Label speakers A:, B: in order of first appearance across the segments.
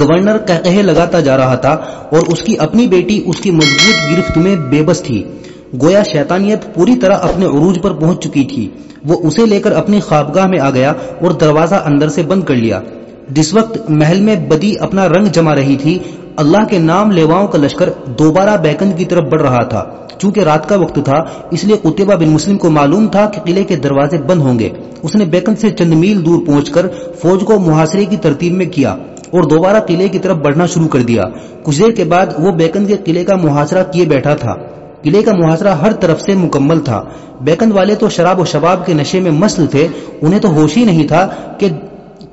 A: Governor کہے لگاتا جا رہا تھا اور اس کی اپنی بیٹی اس کی مضبوط گرفت میں بے بس تھی۔ گویا شیطانیت پوری طرح اپنے عروج پر پہنچ چکی تھی۔ وہ اسے لے کر اپنی خوابگاہ میں آ گیا اور دروازہ اندر سے بند کر لیا۔ جس وقت محل میں بدی اپنا رنگ جما رہی تھی، اللہ کے نام لیواؤں کا لشکر دوبارہ بیکن کی طرف بڑھ رہا تھا۔ چونکہ رات کا وقت تھا، اس لیے قطبہ بن مسلم کو معلوم تھا کہ قلعے کے دروازے بند ہوں گے۔ اس نے بیکن سے چند میل دور پہنچ کر فوج کو محاصرے کی ترتیب میں کیا۔ اور دوبارہ قلعے کی طرف بڑھنا شروع کر دیا۔ کچھ دیر کے بعد وہ بیکن کے قلعے کا محاصرہ کیے بیٹھا تھا۔ قلعے کا محاصرہ ہر طرف سے مکمل تھا۔ بیکن والے تو شراب و شباب کے نشے میں مسل تھے۔ انہیں تو ہوش ہی نہیں تھا کہ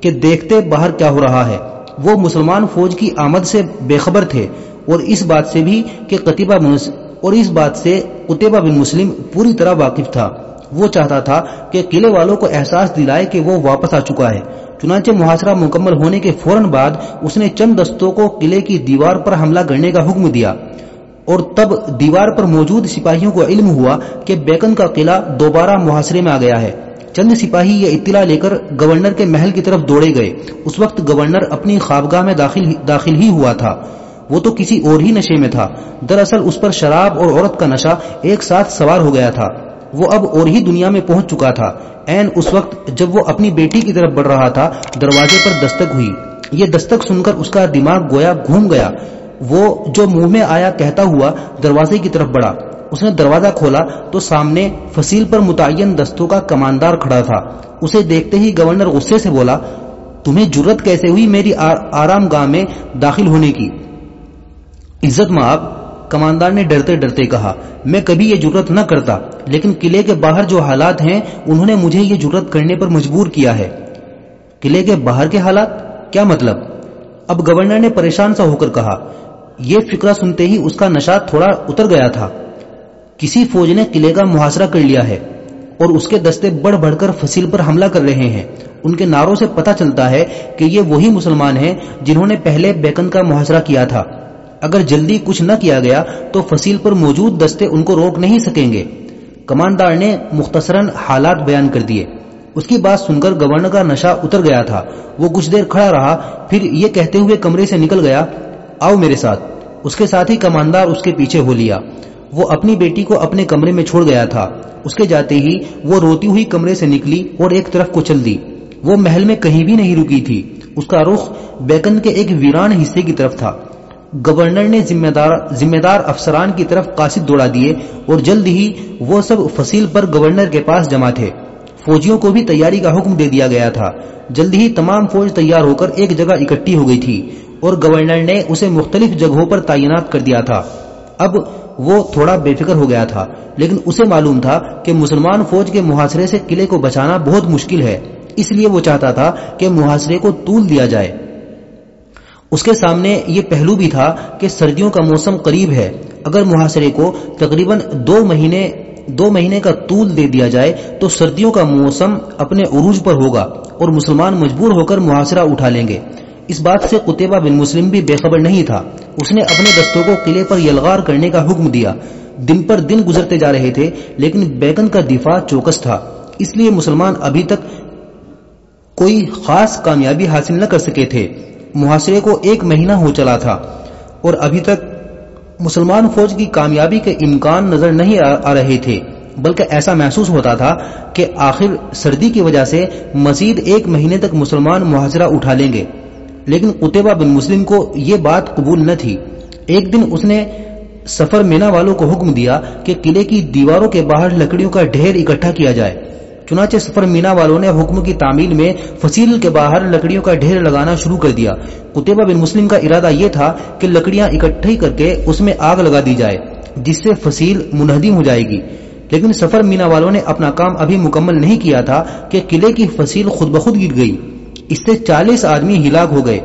A: کہ دیکھتے باہر کیا ہو رہا ہے۔ وہ مسلمان فوج کی آمد سے بے خبر تھے۔ اور اس بات سے بھی کہ قطبہ اور اس بات سے قطبہ بن مسلم پوری طرح واقف تھا۔ وہ چاہتا تھا کہ قلعے والوں کو احساس دلائے کہ وہ واپس آ چکا ہے۔ چنانچہ محاصرہ مکمل ہونے کے فوراً بعد اس نے چند دستوں کو قلعے کی دیوار پر حملہ کرنے کا حکم دیا۔ اور تب دیوار پر موجود سپاہیوں کو علم ہوا کہ بیکن کا قلعہ دوبارہ محاصرے میں آ گیا ہے۔ چند سپاہی یہ اطلاع لے کر گورنر کے محل کی طرف دوڑے گئے۔ اس وقت گورنر اپنی خوابگاہ میں داخل داخل ہی ہوا تھا۔ وہ تو کسی اور ہی نشے میں تھا۔ دراصل اس پر شراب اور عورت کا نشہ ایک ساتھ سوار ہو گیا تھا۔ وہ اب اور ہی دنیا میں پہنچ چکا تھا۔ این اس وقت جب وہ اپنی بیٹی کی طرف بڑھ رہا تھا، دروازے پر دستک ہوئی۔ یہ دستک سن کر اس کا دماغ گویا گھوم گیا۔ وہ جو منہ میں آیا کہتا ہوا دروازے کی طرف بڑھا۔ اس نے دروازہ کھولا تو سامنے فصیل پر متعین دستوں کا کماندار کھڑا تھا۔ اسے دیکھتے ہی گورنر غصے سے بولا، تمہیں جرت کیسے ہوئی میری آرام گاہ میں داخل ہونے کی؟ عزت ماب کماندار نے ڈرتے ڈرتے کہا، میں کبھی یہ جرت نہ کرتا، لیکن قلعے کے باہر جو حالات ہیں، انہوں نے مجھے یہ جرت کرنے پر مجبور کیا ہے۔ قلعے کے باہر کے حالات؟ کیا مطلب؟ اب گورنر نے پریشان سا ہو کر کہا، یہ فکرہ سنتے ہی اس کا نشہ تھوڑا اتر گیا تھا۔ کسی فوج نے قلعے کا محاصرہ کر لیا ہے اور اس کے دستے بڑھ بڑھ کر فصیل پر حملہ کر رہے ہیں۔ ان کے ناروں سے پتہ چلتا ہے کہ یہ وہی مسلمان ہیں جنہوں نے پہلے بیکن کا محاصرہ کیا تھا۔ اگر جلدی کچھ نہ کیا گیا تو فصیل پر موجود دستے ان کو روک نہیں سکیں گے۔ کماندار نے مختصراً حالات بیان کر دیے۔ اس کی بات سن کر گورنر کا نشہ اتر گیا تھا۔ وہ کچھ دیر کھڑا رہا، پھر یہ کہتے ہوئے کمرے سے نکل گیا، آؤ میرے ساتھ۔ اس کے ساتھ ہی کماندار اس کے پیچھے ہو لیا۔ وہ اپنی بیٹی کو اپنے کمرے میں چھوڑ گیا تھا۔ اس کے جاتے ہی وہ روتی ہوئی کمرے سے نکلی اور ایک طرف کو چل دی۔ وہ محل میں کہیں بھی نہیں رکی تھی۔ اس کا رخ بیکن کے ایک ویران حصے کی طرف تھا۔ گورنر نے ذمہ دار ذمہ دار افسران کی طرف قاصد دوڑا دیے اور جلد ہی وہ سب فصیل پر گورنر کے پاس جمع تھے۔ فوجیوں کو بھی تیاری کا حکم دے دیا گیا تھا۔ جلد ہی تمام فوج تیار ہو کر ایک جگہ اکٹھی ہو گئی تھی اور گورنر نے اسے مختلف جگہوں پر تعینات کر دیا تھا۔ اب وہ تھوڑا بے فکر ہو گیا تھا، لیکن اسے معلوم تھا کہ مسلمان فوج کے محاصرے سے قلعے کو بچانا بہت مشکل ہے۔ اس لیے وہ چاہتا تھا کہ محاصرے کو طول دیا جائے۔ اس کے سامنے یہ پہلو بھی تھا کہ سردیوں کا موسم قریب ہے۔ اگر محاصرے کو تقریباً دو مہینے دو مہینے کا طول دے دیا جائے، تو سردیوں کا موسم اپنے عروج پر ہوگا اور مسلمان مجبور ہو کر محاصرہ اٹھا لیں گے۔ اس بات سے قطبہ بن مسلم بھی بے خبر نہیں تھا۔ اس نے اپنے دستوں کو قلعے پر یلغار کرنے کا حکم دیا۔ دن پر دن گزرتے جا رہے تھے، لیکن بیگن کا دفاع چوکس تھا۔ اس لیے مسلمان ابھی تک کوئی خاص کامیابی حاصل نہ کر سکے تھے۔ محاصرے کو ایک مہینہ ہو چلا تھا اور ابھی تک مسلمان فوج کی کامیابی کے امکان نظر نہیں آ رہے تھے، بلکہ ایسا محسوس ہوتا تھا کہ آخر سردی کی وجہ سے مزید ایک مہینے تک مسلمان محاصرہ اٹھا لیں گے۔ لیکن قطبہ بن مسلم کو یہ بات قبول نہ تھی۔ ایک دن اس نے سفر مینا والوں کو حکم دیا کہ قلعے کی دیواروں کے باہر لکڑیوں کا ڈھیر اکٹھا کیا جائے۔ چنانچہ سفر مینا والوں نے حکم کی تعمیل میں فصیل کے باہر لکڑیوں کا ڈھیر لگانا شروع کر دیا۔ قطبہ بن مسلم کا ارادہ یہ تھا کہ لکڑیاں اکٹھی کر کے اس میں آگ لگا دی جائے، جس سے فصیل منہدم ہو جائے گی۔ لیکن سفر مینا والوں نے اپنا کام ابھی مکمل نہیں کیا تھا کہ قلعے کی فصیل خود بخود گر گئی۔ اس سے چالیس آدمی ہلاک ہو گئے۔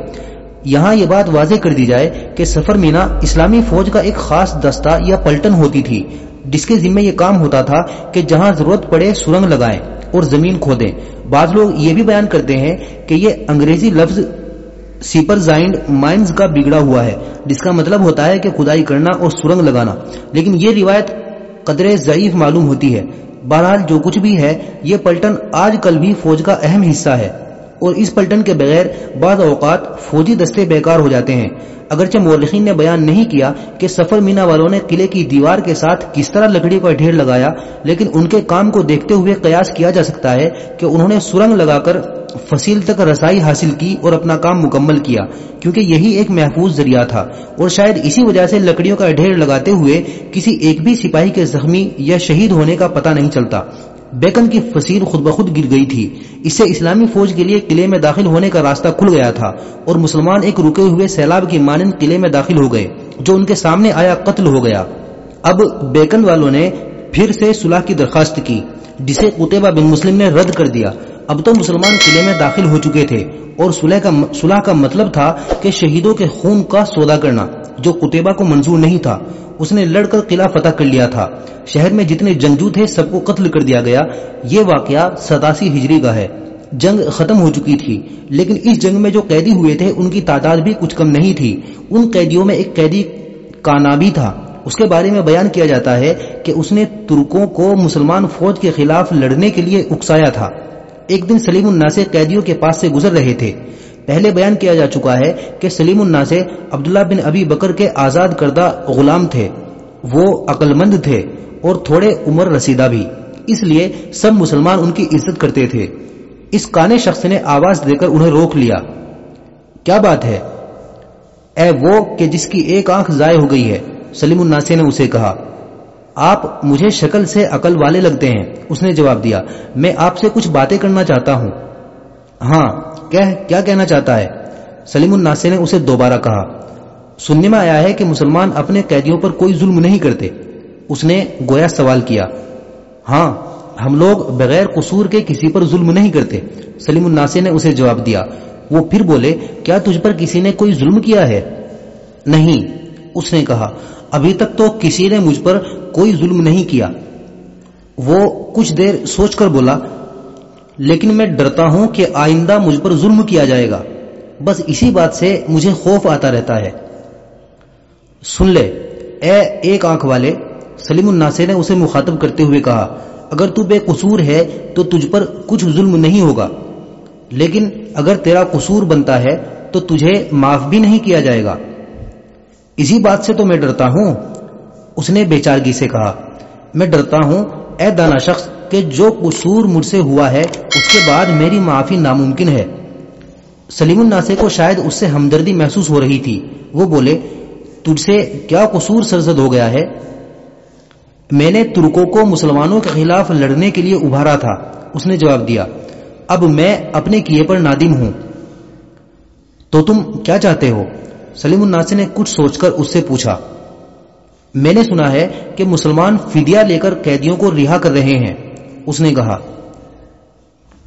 A: یہاں یہ بات واضح کر دی جائے کہ سفر مینا اسلامی فوج کا ایک خاص دستہ یا پلٹن ہوتی تھی، جس کے ذمہ یہ کام ہوتا تھا کہ جہاں ضرورت پڑے سرنگ لگائیں۔ اور زمین کھودیں۔ بعض لوگ یہ بھی بیان کرتے ہیں کہ یہ انگریزی لفظ سیپر زائنڈ مائنز کا بگڑا ہوا ہے، جس کا مطلب ہوتا ہے کہ خدائی کرنا اور سرنگ لگانا۔ لیکن یہ روایت قدر ضعیف معلوم ہوتی ہے۔ بہرحال جو کچھ بھی ہے، یہ پلٹن آج کل بھی فوج کا اہم حصہ ہے۔ اور اس پلٹن کے بغیر بعض اوقات فوجی دستے بیکار ہو جاتے ہیں۔ اگرچہ مورخین نے بیان نہیں کیا کہ سفر مینا والوں نے قلعے کی دیوار کے ساتھ کس طرح لکڑی کا ڈھیر لگایا، لیکن ان کے کام کو دیکھتے ہوئے قیاس کیا جا سکتا ہے کہ انہوں نے سرنگ لگا کر فصیل تک رسائی حاصل کی اور اپنا کام مکمل کیا، کیونکہ یہی ایک محفوظ ذریعہ تھا۔ اور شاید اسی وجہ سے لکڑیوں کا ڈھیر لگاتے ہوئے کسی ایک بھی سپاہی کے زخمی یا شہید ہونے کا پتہ نہیں چلتا۔ بیکن کی فصیل خود بخود گر گئی تھی۔ اس سے اسلامی فوج کے لیے قلعے میں داخل ہونے کا راستہ کھل گیا تھا اور مسلمان ایک رکے ہوئے سیلاب کی مانند قلعے میں داخل ہو گئے، جو ان کے سامنے آیا قتل ہو گیا۔ اب بیکن والوں نے پھر سے صلح کی درخواست کی، جسے قطبہ بن مسلم نے رد کر دیا۔ اب تو مسلمان قلعے میں داخل ہو چکے تھے اور صلح کا مطلب تھا کہ شہیدوں کے خون کا سودا کرنا، جو قطبہ کو منظور نہیں تھا۔ اس نے لڑ کر قلعہ فتح کر لیا تھا۔ شہر میں جتنے جنگجو تھے، سب کو قتل کر دیا گیا۔ یہ واقعہ ستاسی ہجری کا ہے۔ جنگ ختم ہو چکی تھی، لیکن اس جنگ میں جو قیدی ہوئے تھے، ان کی تعداد بھی کچھ کم نہیں تھی۔ ان قیدیوں میں ایک قیدی کانابی تھا۔ اس کے بارے میں بیان کیا جاتا ہے کہ اس نے ترکوں کو مسلمان فوج کے خلاف لڑنے کے لیے اکسایا تھا۔ ایک دن سلیم الناس قیدیوں کے پاس سے گزر رہے تھے۔ پہلے بیان کیا جا چکا ہے کہ سلیم الناس عبداللہ بن ابی بکر کے آزاد کردہ غلام تھے۔ وہ عقل مند تھے اور تھوڑے عمر رسیدہ بھی۔ اس لیے سب مسلمان ان کی عزت کرتے تھے۔ اس کانے شخص نے آواز دے کر انہیں روک لیا۔ کیا بات ہے؟ اے وہ کہ جس کی ایک آنکھ ضائع ہو گئی ہے۔ سلیم الناسے نے اسے کہا، آپ مجھے شکل سے عقل والے لگتے ہیں۔ اس نے جواب دیا، میں آپ سے کچھ باتیں کرنا چاہتا ہوں۔ ہاں کیا کہنا چاہتا ہے؟ سلیم الناسے نے اسے دوبارہ کہا، سننے میں آیا ہے کہ مسلمان اپنے قیدیوں پر کوئی ظلم نہیں کرتے۔ اس نے گویا سوال کیا ہاں ہم لوگ بغیر قصور کے کسی پر ظلم نہیں کرتے۔ سلیم الناسے نے اسے جواب دیا، وہ پھر بولے، کیا تجھ پر کسی نے کوئی ظلم کیا ہے؟ نہیں، اس نے کہا ابھی تک تو کسی نے مجھ پر کوئی ظلم نہیں کیا۔ وہ کچھ دیر سوچ کر بولا، لیکن میں ڈرتا ہوں کہ آئندہ مجھ پر ظلم کیا جائے گا۔ بس اسی بات سے مجھے خوف آتا رہتا ہے۔ سن لے، اے ایک آنکھ والے، سلیم الناسے نے اسے مخاطب کرتے ہوئے کہا، اگر تو بے قصور ہے تو تجھ پر کچھ ظلم نہیں ہوگا۔ لیکن اگر تیرا قصور بنتا ہے تو تجھے معاف بھی نہیں کیا جائے گا۔ اسی بات سے تو میں ڈرتا ہوں۔ اس نے بے چارگی سے کہا، میں ڈرتا ہوں، اے دانا شخص، کہ جو قصور مجھ سے ہوا ہے، اس کے بعد میری معافی ناممکن ہے۔ سلیم الناسے کو شاید اس سے ہمدردی محسوس ہو رہی تھی۔ وہ بولے، تجھ سے کیا قصور سرزد ہو گیا ہے؟ میں نے ترکوں کو مسلمانوں کے خلاف لڑنے کے لیے ابھارا تھا۔ اس نے جواب دیا، اب میں اپنے کیے پر نادم ہوں۔ تو تم کیا چاہتے ہو؟ سلیم الناس نے کچھ سوچ کر اس سے پوچھا، میں نے سنا ہے کہ مسلمان فدیہ لے کر قیدیوں کو رہا کر رہے ہیں۔ اس نے کہا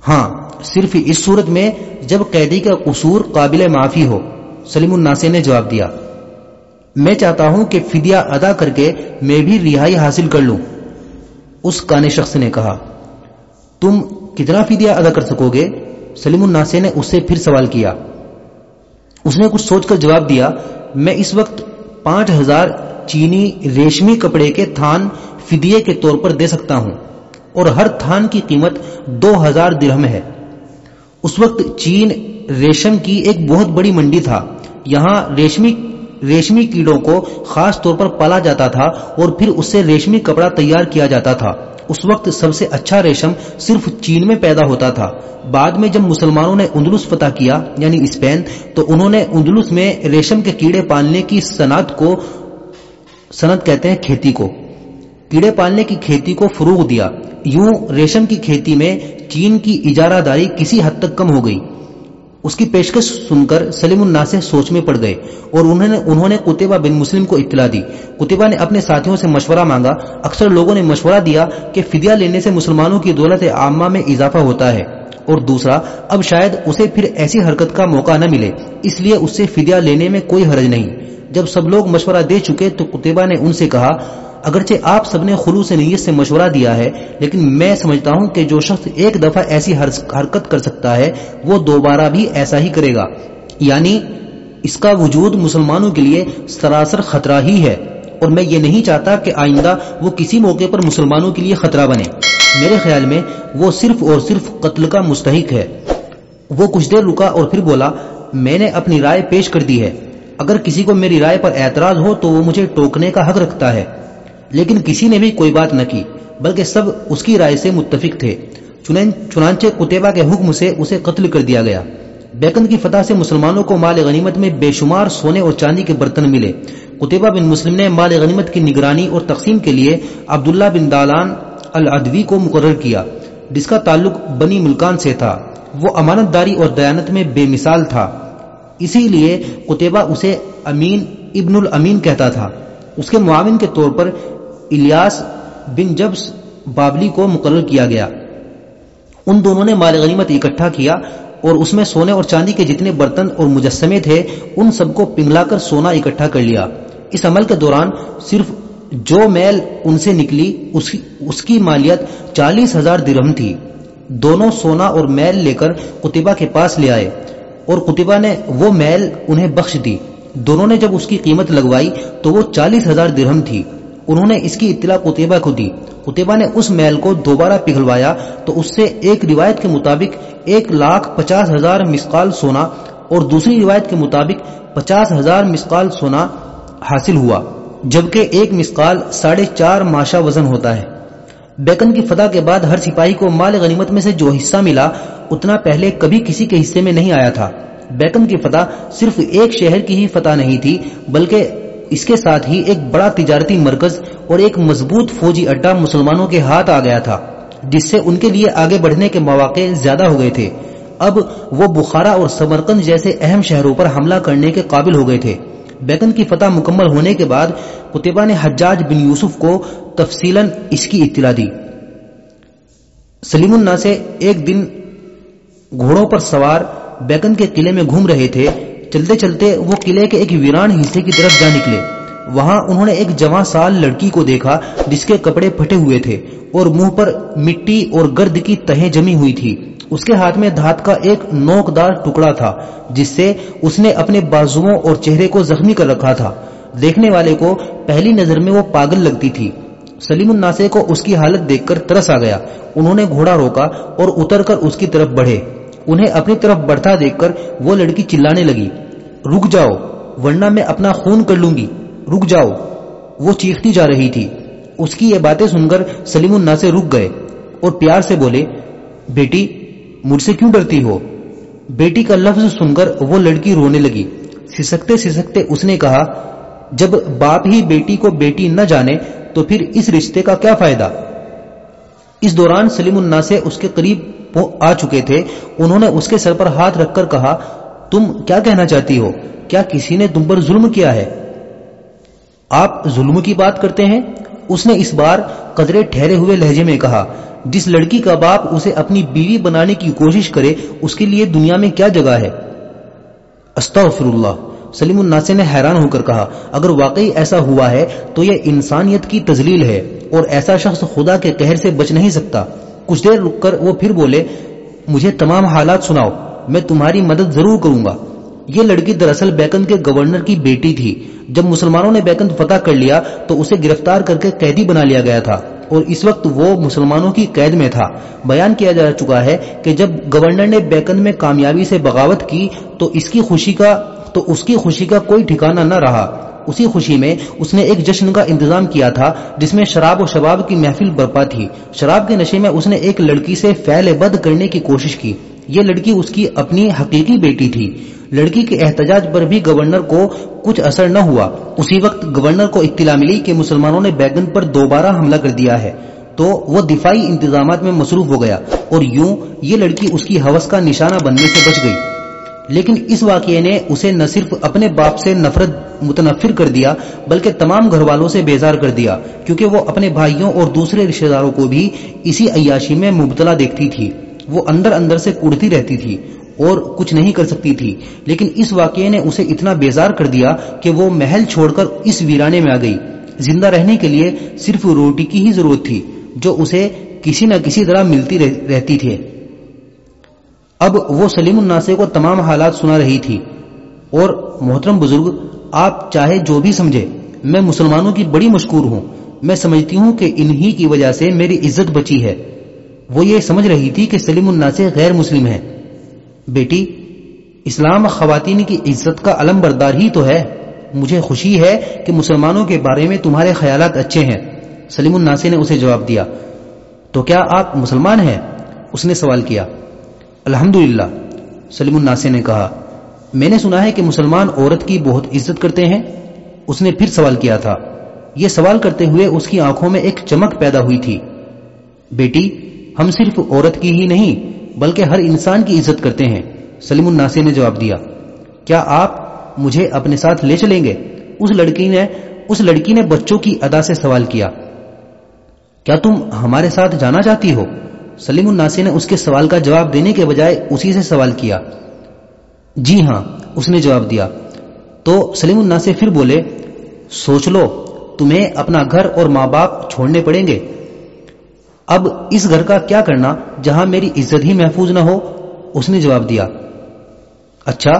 A: ہاں صرف اس صورت میں جب قیدی کا قصور قابل معافی ہو، سلیم الناسے نے جواب دیا، میں چاہتا ہوں کہ فدیہ ادا کر کے میں بھی رہائی حاصل کر لوں۔ اس کانے شخص نے کہا، تم کتنا فدیہ ادا کر سکو گے؟ سلیم الناسے نے اس سے پھر سوال کیا۔ اس نے کچھ سوچ کر جواب دیا، میں اس وقت پانچ ہزار چینی ریشمی کپڑے کے تھان فدیے کے طور پر دے سکتا ہوں اور ہر تھان کی قیمت دو ہزار درہم ہے۔ اس وقت چین ریشم کی ایک بہت بڑی منڈی تھا۔ یہاں ریشمی ریشمی کیڑوں کو خاص طور پر پالا جاتا تھا اور پھر اس سے ریشمی کپڑا تیار کیا جاتا تھا۔ اس وقت سب سے اچھا ریشم صرف چین میں پیدا ہوتا تھا۔ بعد میں جب مسلمانوں نے اندلس فتح کیا یعنی اسپین، تو انہوں نے اندلس میں ریشم کے کیڑے پالنے کی صنعت کو، صنعت کہتے ہیں کھیتی کو۔ کیڑے پالنے کی کھیتی کو فروغ دیا۔ یوں ریشم کی کھیتی میں چین کی اجارہ داری کسی حد تک کم ہو گئی۔ اس کی پیشکش سن کر سلیم الناس سوچ میں پڑ گئے اور انہوں نے انہوں نے قطبہ بن مسلم کو اطلاع دی۔ قطبہ نے اپنے ساتھیوں سے مشورہ مانگا۔ اکثر لوگوں نے مشورہ دیا کہ فدیہ لینے سے مسلمانوں کی دولت عامہ میں اضافہ ہوتا ہے۔ اور دوسرا، اب شاید اسے پھر ایسی حرکت کا موقع نہ ملے۔ اس لیے اس سے فدیہ لینے میں کوئی حرج نہیں۔ جب سب لوگ مشورہ دے چکے تو قطبہ نے ان سے کہا اگرچہ آپ سب نے خلوص نیت سے مشورہ دیا ہے، لیکن میں سمجھتا ہوں کہ جو شخص ایک دفعہ ایسی حرکت کر سکتا ہے، وہ دوبارہ بھی ایسا ہی کرے گا۔ یعنی اس کا وجود مسلمانوں کے لیے سراسر خطرہ ہی ہے۔ اور میں یہ نہیں چاہتا کہ آئندہ وہ کسی موقع پر مسلمانوں کے لیے خطرہ بنے۔ میرے خیال میں وہ صرف اور صرف قتل کا مستحق ہے۔ وہ کچھ دیر رکا اور پھر بولا، میں نے اپنی رائے پیش کر دی ہے۔ اگر کسی کو میری رائے پر اعتراض ہو تو وہ مجھے ٹوکنے کا حق رکھتا ہے۔ لیکن کسی نے بھی کوئی بات نہ کی، بلکہ سب اس کی رائے سے متفق تھے۔ چنانچہ قطبہ کے حکم سے اسے قتل کر دیا گیا۔ بیکن کی فتح سے مسلمانوں کو مال غنیمت میں بے شمار سونے اور چاندی کے برتن ملے۔ قطبہ بن مسلم نے مال غنیمت کی نگرانی اور تقسیم کے لیے عبداللہ بن دالان العدوی کو مقرر کیا، جس کا تعلق بنی ملکان سے تھا۔ وہ امانت داری اور دیانت میں بے مثال تھا۔ اسی لیے قطبہ اسے امین ابن الامین کہتا تھا۔ اس کے معاون کے طور پر الیاس بن جبس بابلی کو مقرر کیا گیا۔ ان دونوں نے مال غنیمت اکٹھا کیا اور اس میں سونے اور چاندی کے جتنے برتن اور مجسمے تھے، ان سب کو پنگلا کر سونا اکٹھا کر لیا۔ اس عمل کے دوران صرف جو میل ان سے نکلی، اس کی مالیت چالیس ہزار درہم تھی۔ دونوں سونا اور میل لے کر قطبہ کے پاس لے آئے اور قطبہ نے وہ میل انہیں بخش دی۔ دونوں نے جب اس کی قیمت لگوائی تو وہ چالیس ہزار درہم تھی۔ انہوں نے اس کی اطلاع قطبہ کو دی۔ قطبہ نے اس میل کو دوبارہ پگھلوایا تو اس سے ایک روایت کے مطابق ایک لاکھ پچاس ہزار مسقال سونا اور دوسری روایت کے مطابق پچاس ہزار مسقال سونا حاصل ہوا، جبکہ ایک مسقال ساڑھے چار ماشا وزن ہوتا ہے۔ بیکن کی فتح کے بعد ہر سپاہی کو مال غنیمت میں سے جو حصہ ملا، اتنا پہلے کبھی کسی کے حصے میں نہیں آیا تھا۔ بیکن کی فتح صرف ایک شہر کی ہی فتح نہیں تھی، بلکہ اس کے ساتھ ہی ایک بڑا تجارتی مرکز اور ایک مضبوط فوجی اڈا مسلمانوں کے ہاتھ آ گیا تھا، جس سے ان کے لیے آگے بڑھنے کے مواقع زیادہ ہو گئے تھے۔ اب وہ بخارا اور سمرکند جیسے اہم شہروں پر حملہ کرنے کے قابل ہو گئے تھے۔ بیکن کی فتح مکمل ہونے کے بعد قطبہ نے حجاج بن یوسف کو تفصیل اس کی اطلاع دی۔ سلیم اللہ سے ایک دن گھوڑوں پر سوار بیکن کے قلعے میں گھوم رہے تھے۔ چلتے چلتے وہ قلعے کے ایک ویران حصے کی طرف جا نکلے۔ وہاں انہوں نے ایک جوان سال لڑکی کو دیکھا جس کے کپڑے پھٹے ہوئے تھے اور منہ پر مٹی اور گرد کی تہیں جمی ہوئی تھی۔ اس کے ہاتھ میں دھات کا ایک نوک دار ٹکڑا تھا، جس سے اس نے اپنے بازوؤں اور چہرے کو زخمی کر رکھا تھا۔ دیکھنے والے کو پہلی نظر میں وہ پاگل لگتی تھی۔ سلیم الناسے کو اس کی حالت دیکھ کر ترس آ گیا۔ انہوں نے گھوڑا روکا اور اتر کر اس کی طرف بڑھے۔ انہیں اپنی طرف بڑھتا دیکھ کر وہ لڑکی چلانے لگی۔ رک جاؤ، ورنہ میں اپنا خون کر لوں گی۔ رک جاؤ۔ وہ چیختی جا رہی تھی۔ اس کی یہ باتیں سن کر سلیم النا سے رک گئے اور پیار سے بولے، بیٹی، مجھ سے کیوں ڈرتی ہو؟ بیٹی کا لفظ سن کر وہ لڑکی رونے لگی۔ سسکتے سسکتے اس نے کہا، جب باپ ہی بیٹی کو بیٹی نہ جانے تو پھر اس رشتے کا کیا فائدہ؟ اس دوران سلیم النا سے اس کے قریب وہ آ چکے تھے، انہوں نے اس کے سر پر ہاتھ رکھ کر کہا، تم کیا کہنا چاہتی ہو؟ کیا کسی نے تم پر ظلم کیا ہے؟ آپ ظلم کی بات کرتے ہیں؟ اس نے اس بار قدرے ٹھہرے ہوئے لہجے میں کہا، جس لڑکی کا باپ اسے اپنی بیوی بنانے کی کوشش کرے، اس کے لیے دنیا میں کیا جگہ ہے؟ استغفر اللہ سلیم الناسے نے حیران ہو کر کہا، اگر واقعی ایسا ہوا ہے، تو یہ انسانیت کی تزلیل ہے، اور ایسا شخص خدا کے قہر سے بچ نہیں سکتا۔ کچھ دیر رک کر وہ پھر بولے، مجھے تمام حالات سناؤ، میں تمہاری مدد ضرور کروں گا۔ یہ لڑکی دراصل بیکند کے گورنر کی بیٹی تھی۔ جب مسلمانوں نے بیکند فتح کر لیا، تو اسے گرفتار کر کے قیدی بنا لیا گیا تھا۔ اور اس وقت وہ مسلمانوں کی قید میں تھا۔ بیان کیا جا چکا ہے کہ جب گورنر نے بیکند میں کامیابی سے بغاوت کی، تو اس کی خوشی کا، تو اس کی خوشی کا کوئی ٹھکانہ نہ رہا۔ اسی خوشی میں اس نے ایک جشن کا انتظام کیا تھا، جس میں شراب و شباب کی محفل برپا تھی۔ شراب کے نشے میں اس نے ایک لڑکی سے فیل بد کرنے کی کوشش کی۔ یہ لڑکی اس کی اپنی حقیقی بیٹی تھی۔ لڑکی کے احتجاج پر بھی گورنر کو کچھ اثر نہ ہوا۔ اسی وقت گورنر کو اطلاع ملی کہ مسلمانوں نے بیگن پر دوبارہ حملہ کر دیا ہے۔ تو وہ دفاعی انتظامات میں مصروف ہو گیا۔ اور یوں یہ لڑکی اس کی حوث کا نشانہ بننے سے بچ گئی۔ لیکن اس واقعے نے اسے نہ صرف اپنے باپ سے نفرت متنفر کر دیا، بلکہ تمام گھر والوں سے بیزار کر دیا، کیونکہ وہ اپنے بھائیوں اور دوسرے رشتے داروں کو بھی اسی عیاشی میں مبتلا دیکھتی تھی۔ وہ اندر اندر سے کڑتی رہتی تھی اور کچھ نہیں کر سکتی تھی۔ لیکن اس واقعے نے اسے اتنا بیزار کر دیا کہ وہ محل چھوڑ کر اس ویرانے میں آ گئی۔ زندہ رہنے کے لیے صرف روٹی کی ہی ضرورت تھی، جو اسے کسی نہ کسی طرح ملتی رہتی تھی۔ اب وہ سلیم الناسے کو تمام حالات سنا رہی تھی۔ اور محترم بزرگ، آپ چاہے جو بھی سمجھے، میں مسلمانوں کی بڑی مشکور ہوں۔ میں سمجھتی ہوں کہ انہی کی وجہ سے میری عزت بچی ہے۔ وہ یہ سمجھ رہی تھی کہ سلیم الناسے غیر مسلم ہے۔ بیٹی، اسلام خواتین کی عزت کا علم بردار ہی تو ہے۔ مجھے خوشی ہے کہ مسلمانوں کے بارے میں تمہارے خیالات اچھے ہیں۔ سلیم الناسی نے اسے جواب دیا۔ تو کیا آپ مسلمان ہیں؟ اس نے سوال کیا۔ الحمد سلیم الناسی نے کہا، میں نے سنا ہے کہ مسلمان عورت کی بہت عزت کرتے ہیں۔ اس نے پھر سوال کیا تھا۔ یہ سوال کرتے ہوئے اس کی آنکھوں میں ایک چمک پیدا ہوئی تھی۔ بیٹی، ہم صرف عورت کی ہی نہیں، بلکہ ہر انسان کی عزت کرتے ہیں۔ سلیم الناسی نے جواب دیا، کیا آپ مجھے اپنے ساتھ لے چلیں گے؟ اس لڑکی نے، اس لڑکی نے بچوں کی ادا سے سوال کیا۔ کیا تم ہمارے ساتھ جانا چاہتی ہو؟ سلیم الناسی نے اس کے سوال کا جواب دینے کے بجائے اسی سے سوال کیا۔ جی ہاں اس نے جواب دیا۔ تو سلیم الناسی پھر بولے، سوچ لو، تمہیں اپنا گھر اور ماں باپ چھوڑنے پڑیں گے۔ اب اس گھر کا کیا کرنا، جہاں میری عزت ہی محفوظ نہ ہو؟ اس نے جواب دیا۔ اچھا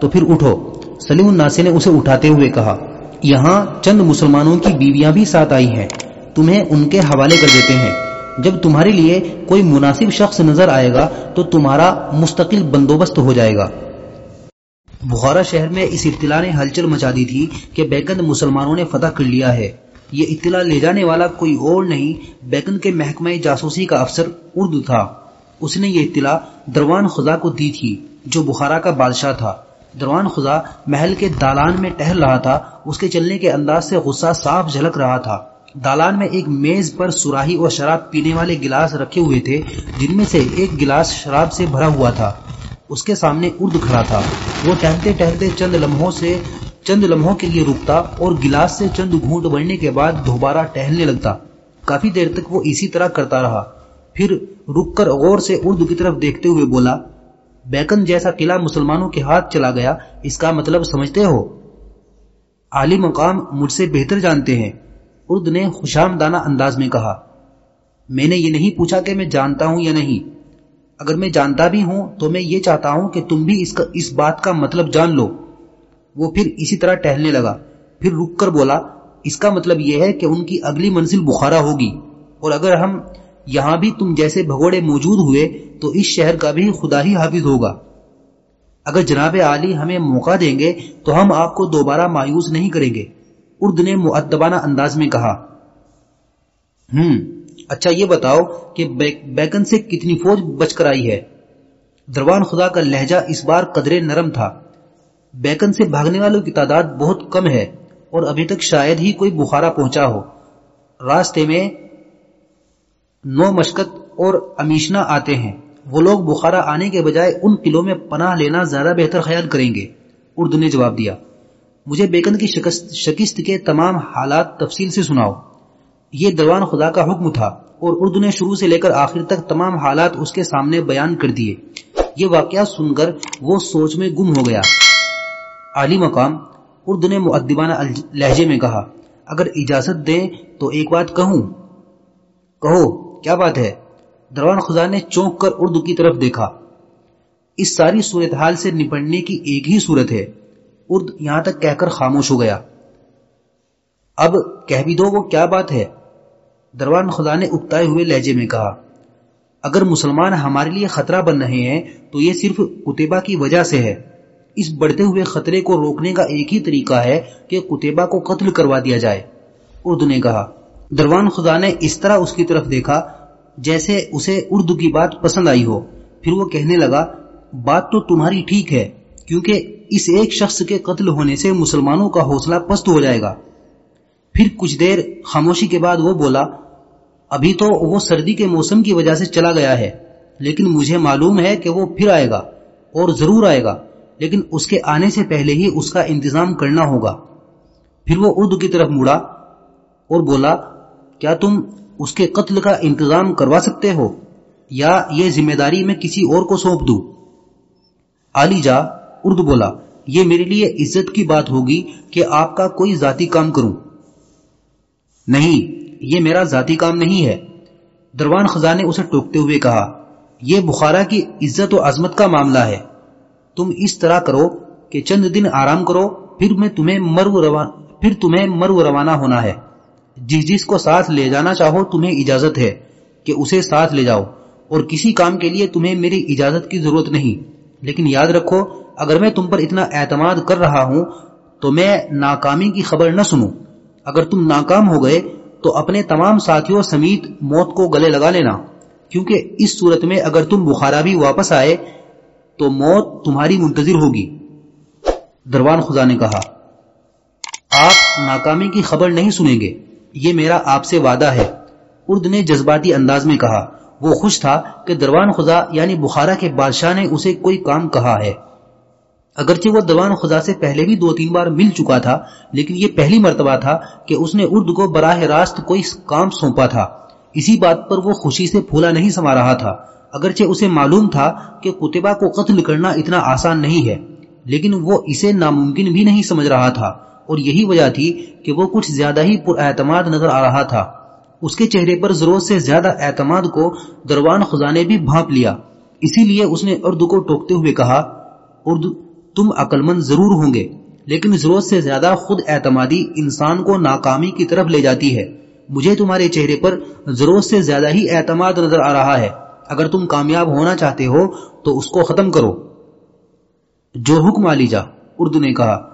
A: تو پھر اٹھو۔ سلیم الناسی نے اسے اٹھاتے ہوئے کہا، یہاں چند مسلمانوں کی بیویاں بھی ساتھ آئی ہیں، تمہیں ان کے حوالے کر دیتے ہیں۔ جب تمہارے لیے کوئی مناسب شخص نظر آئے گا تو تمہارا مستقل بندوبست ہو جائے گا۔ بخارا شہر میں اس اطلاع نے ہلچل مچا دی تھی کہ بیکند مسلمانوں نے فتح کر لیا ہے۔ یہ اطلاع لے جانے والا کوئی اور نہیں، بیکند کے محکمہ جاسوسی کا افسر اردو تھا۔ اس نے یہ اطلاع دروان خدا کو دی تھی، جو بخارا کا بادشاہ تھا۔ دروان خدا محل کے دالان میں ٹہل رہا تھا، اس کے چلنے کے انداز سے غصہ صاف جھلک رہا تھا۔ دالان میں ایک میز پر سراہی اور شراب پینے والے گلاس رکھے ہوئے تھے، جن میں سے ایک گلاس شراب سے بھرا ہوا تھا۔ اس کے سامنے ارد کھڑا تھا۔ وہ ٹہلتے ٹہلتے چند لمحوں سے، چند لمحوں کے لیے رکتا اور گلاس سے چند گھونٹ بڑھنے کے بعد دوبارہ ٹہلنے لگتا۔ کافی دیر تک وہ اسی طرح کرتا رہا۔ پھر رک کر غور سے اردو کی طرف دیکھتے ہوئے بولا، بیکن جیسا قلعہ مسلمانوں کے ہاتھ چلا گیا، اس کا مطلب سمجھتے ہو؟ عالی مقام مجھ سے بہتر جانتے ہیں۔ ارد نے خوشام دانہ انداز میں کہا، میں نے یہ نہیں پوچھا کہ میں جانتا ہوں یا نہیں۔ اگر میں جانتا بھی ہوں تو میں یہ چاہتا ہوں کہ تم بھی اس کا، اس بات کا مطلب جان لو۔ وہ پھر اسی طرح ٹہلنے لگا۔ پھر رک کر بولا، اس کا مطلب یہ ہے کہ ان کی اگلی منزل بخارا ہوگی۔ اور اگر ہم یہاں بھی تم جیسے بھگوڑے موجود ہوئے تو اس شہر کا بھی خدا ہی حافظ ہوگا۔ اگر جناب عالی ہمیں موقع دیں گے تو ہم آپ کو دوبارہ مایوس نہیں کریں گے۔ ارد نے معدبانہ انداز میں کہا۔ ہم اچھا یہ بتاؤ کہ بیکن سے کتنی فوج بچ کر آئی ہے؟ دروان خدا کا لہجہ اس بار قدرے نرم تھا۔ بیکن سے بھاگنے والوں کی تعداد بہت کم ہے اور ابھی تک شاید ہی کوئی بخارا پہنچا ہو۔ راستے میں نو مشکت اور امیشنا آتے ہیں۔ وہ لوگ بخارا آنے کے بجائے ان قلعوں میں پناہ لینا زیادہ بہتر خیال کریں گے۔ اردو نے جواب دیا۔ مجھے بیکن کی شکست شکست کے تمام حالات تفصیل سے سناؤ۔ یہ دروان خدا کا حکم تھا اور اردو نے شروع سے لے کر آخر تک تمام حالات اس کے سامنے بیان کر دیے۔ یہ واقعہ سن کر وہ سوچ میں گم ہو گیا۔ عالی مقام اردو نے معدبانہ لہجے میں کہا، اگر اجازت دیں تو ایک بات کہوں۔ کہو، کیا بات ہے؟ دروان خدا نے چونک کر اردو کی طرف دیکھا۔ اس ساری صورتحال سے نپٹنے کی ایک ہی صورت ہے۔ ارد یہاں تک کہہ کر خاموش ہو گیا۔ اب کہہ بھی دو وہ کیا بات ہے؟ دروان خدا نے اکتائے ہوئے لہجے میں کہا، اگر مسلمان ہمارے لیے خطرہ بن رہے ہیں تو یہ صرف کتبہ کی وجہ سے ہے۔ اس بڑھتے ہوئے خطرے کو روکنے کا ایک ہی طریقہ ہے کہ کتبہ کو قتل کروا دیا جائے۔ اردو نے کہا، دروان خدا نے اس طرح اس کی طرف دیکھا جیسے اسے اردو کی بات پسند آئی ہو۔ پھر وہ کہنے لگا، بات تو تمہاری ٹھیک ہے۔ کیونکہ اس ایک شخص کے قتل ہونے سے مسلمانوں کا حوصلہ پست ہو جائے گا۔ پھر کچھ دیر خاموشی کے بعد وہ بولا، ابھی تو وہ سردی کے موسم کی وجہ سے چلا گیا ہے، لیکن مجھے معلوم ہے کہ وہ پھر آئے گا اور ضرور آئے گا، لیکن اس کے آنے سے پہلے ہی اس کا انتظام کرنا ہوگا۔ پھر وہ اردو کی طرف مڑا اور بولا، کیا تم اس کے قتل کا انتظام کروا سکتے ہو؟ یا یہ ذمہ داری میں کسی اور کو سونپ دوں؟ علی جا اردو بولا، یہ میرے لیے عزت کی بات ہوگی کہ آپ کا کوئی ذاتی کام کروں۔ نہیں، یہ میرا ذاتی کام نہیں ہے۔ دروان خزاں نے اسے ٹوکتے ہوئے کہا، یہ بخارا کی عزت و عظمت کا معاملہ ہے۔ تم اس طرح کرو کہ چند دن آرام کرو، پھر میں تمہیں مرو روان پھر تمہیں مرو روانہ ہونا ہے۔ جس جس کو ساتھ لے جانا چاہو، تمہیں اجازت ہے کہ اسے ساتھ لے جاؤ۔ اور کسی کام کے لیے تمہیں میری اجازت کی ضرورت نہیں۔ لیکن یاد رکھو اگر میں تم پر اتنا اعتماد کر رہا ہوں تو میں ناکامی کی خبر نہ سنوں۔ اگر تم ناکام ہو گئے تو اپنے تمام ساتھیوں سمیت موت کو گلے لگا لینا۔ کیونکہ اس صورت میں اگر تم بخارا بھی واپس آئے تو موت تمہاری منتظر ہوگی۔ دروان خدا نے کہا، آپ ناکامی کی خبر نہیں سنیں گے۔ یہ میرا آپ سے وعدہ ہے۔ ارد نے جذباتی انداز میں کہا، وہ خوش تھا کہ دروان خدا یعنی بخارا کے بادشاہ نے اسے کوئی کام کہا ہے۔ اگرچہ وہ دروان خدا سے پہلے بھی دو تین بار مل چکا تھا، لیکن یہ پہلی مرتبہ تھا کہ اس نے ارد کو براہ راست کوئی کام سونپا تھا۔ اسی بات پر وہ خوشی سے پھولا نہیں سما رہا تھا۔ اگرچہ اسے معلوم تھا کہ کتبہ کو قتل کرنا اتنا آسان نہیں ہے، لیکن وہ اسے ناممکن بھی نہیں سمجھ رہا تھا۔ اور یہی وجہ تھی کہ وہ کچھ زیادہ ہی پر اعتماد نظر آ رہا تھا۔ اس کے چہرے پر ضرورت سے زیادہ اعتماد کو دروان خدا نے بھی بھانپ لیا۔ اسی لیے اس نے اردو کو ٹوکتے ہوئے کہا، اردو تم عقلمند ضرور ہوں گے، لیکن ضرورت سے زیادہ خود اعتمادی انسان کو ناکامی کی طرف لے جاتی ہے۔ مجھے تمہارے چہرے پر ضرورت سے زیادہ ہی اعتماد نظر آ رہا ہے۔ اگر تم کامیاب ہونا چاہتے ہو تو اس کو ختم کرو۔ جو حکم آ لیجا اردو نے کہا۔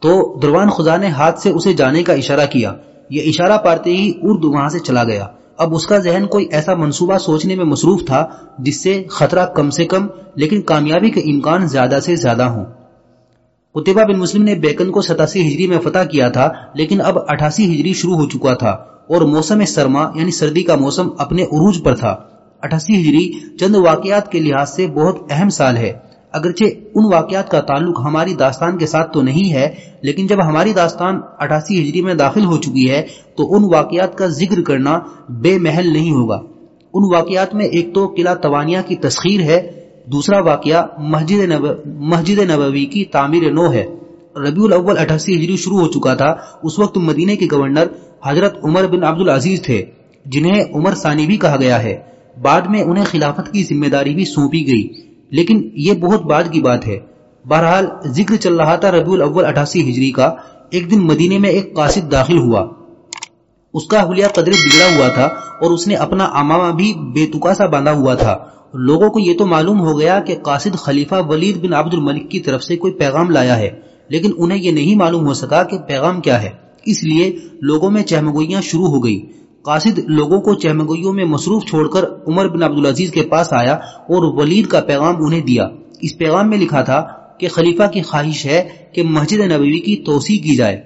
A: تو دروان خدا نے ہاتھ سے اسے جانے کا اشارہ کیا۔ یہ اشارہ پارتے ہی اردو وہاں سے چلا گیا۔ اب اس کا ذہن کوئی ایسا منصوبہ سوچنے میں مصروف تھا جس سے خطرہ کم سے کم لیکن کامیابی کے امکان زیادہ سے زیادہ ہوں۔ قطبہ بن مسلم نے بیکن کو ستاسی ہجری میں فتح کیا تھا، لیکن اب اٹھاسی ہجری شروع ہو چکا تھا اور موسم سرما یعنی سردی کا موسم اپنے عروج پر تھا۔ اٹھاسی ہجری چند واقعات کے لحاظ سے بہت اہم سال ہے۔ اگرچہ ان واقعات کا تعلق ہماری داستان کے ساتھ تو نہیں ہے، لیکن جب ہماری داستان اٹھاسی ہجری میں داخل ہو چکی ہے، تو ان واقعات کا ذکر کرنا بے محل نہیں ہوگا۔ ان واقعات میں ایک تو قلعہ توانیہ کی تسخیر ہے، دوسرا واقعہ مسجد مسجد نبوی کی تعمیر نو ہے۔ ربیع الاول اٹھاسی ہجری شروع ہو چکا تھا، اس وقت مدینے کے گورنر حضرت عمر بن عبد العزیز تھے، جنہیں عمر ثانی بھی کہا گیا ہے۔ بعد میں انہیں خلافت کی ذمہ داری بھی سونپی گئی۔ لیکن یہ بہت بعد کی بات ہے۔ بہرحال، ذکر چل رہا تھا ربیع الاول اٹھاسی ہجری کا۔ ایک دن مدینے میں ایک قاصد داخل ہوا۔ اس کا حلیہ قدر بگڑا ہوا تھا اور اس نے اپنا امامہ بھی بے تکا سا باندھا ہوا تھا۔ لوگوں کو یہ تو معلوم ہو گیا کہ قاصد خلیفہ ولید بن عبد الملک کی طرف سے کوئی پیغام لایا ہے، لیکن انہیں یہ نہیں معلوم ہو سکا کہ پیغام کیا ہے۔ اس لیے لوگوں میں چہمگوئیاں شروع ہو گئی۔ قاصد لوگوں کو چہمگوئیوں میں مصروف چھوڑ کر عمر بن عبدالعزیز کے پاس آیا اور ولید کا پیغام انہیں دیا۔ اس پیغام میں لکھا تھا کہ خلیفہ کی خواہش ہے کہ مسجد نبوی کی توسیع کی جائے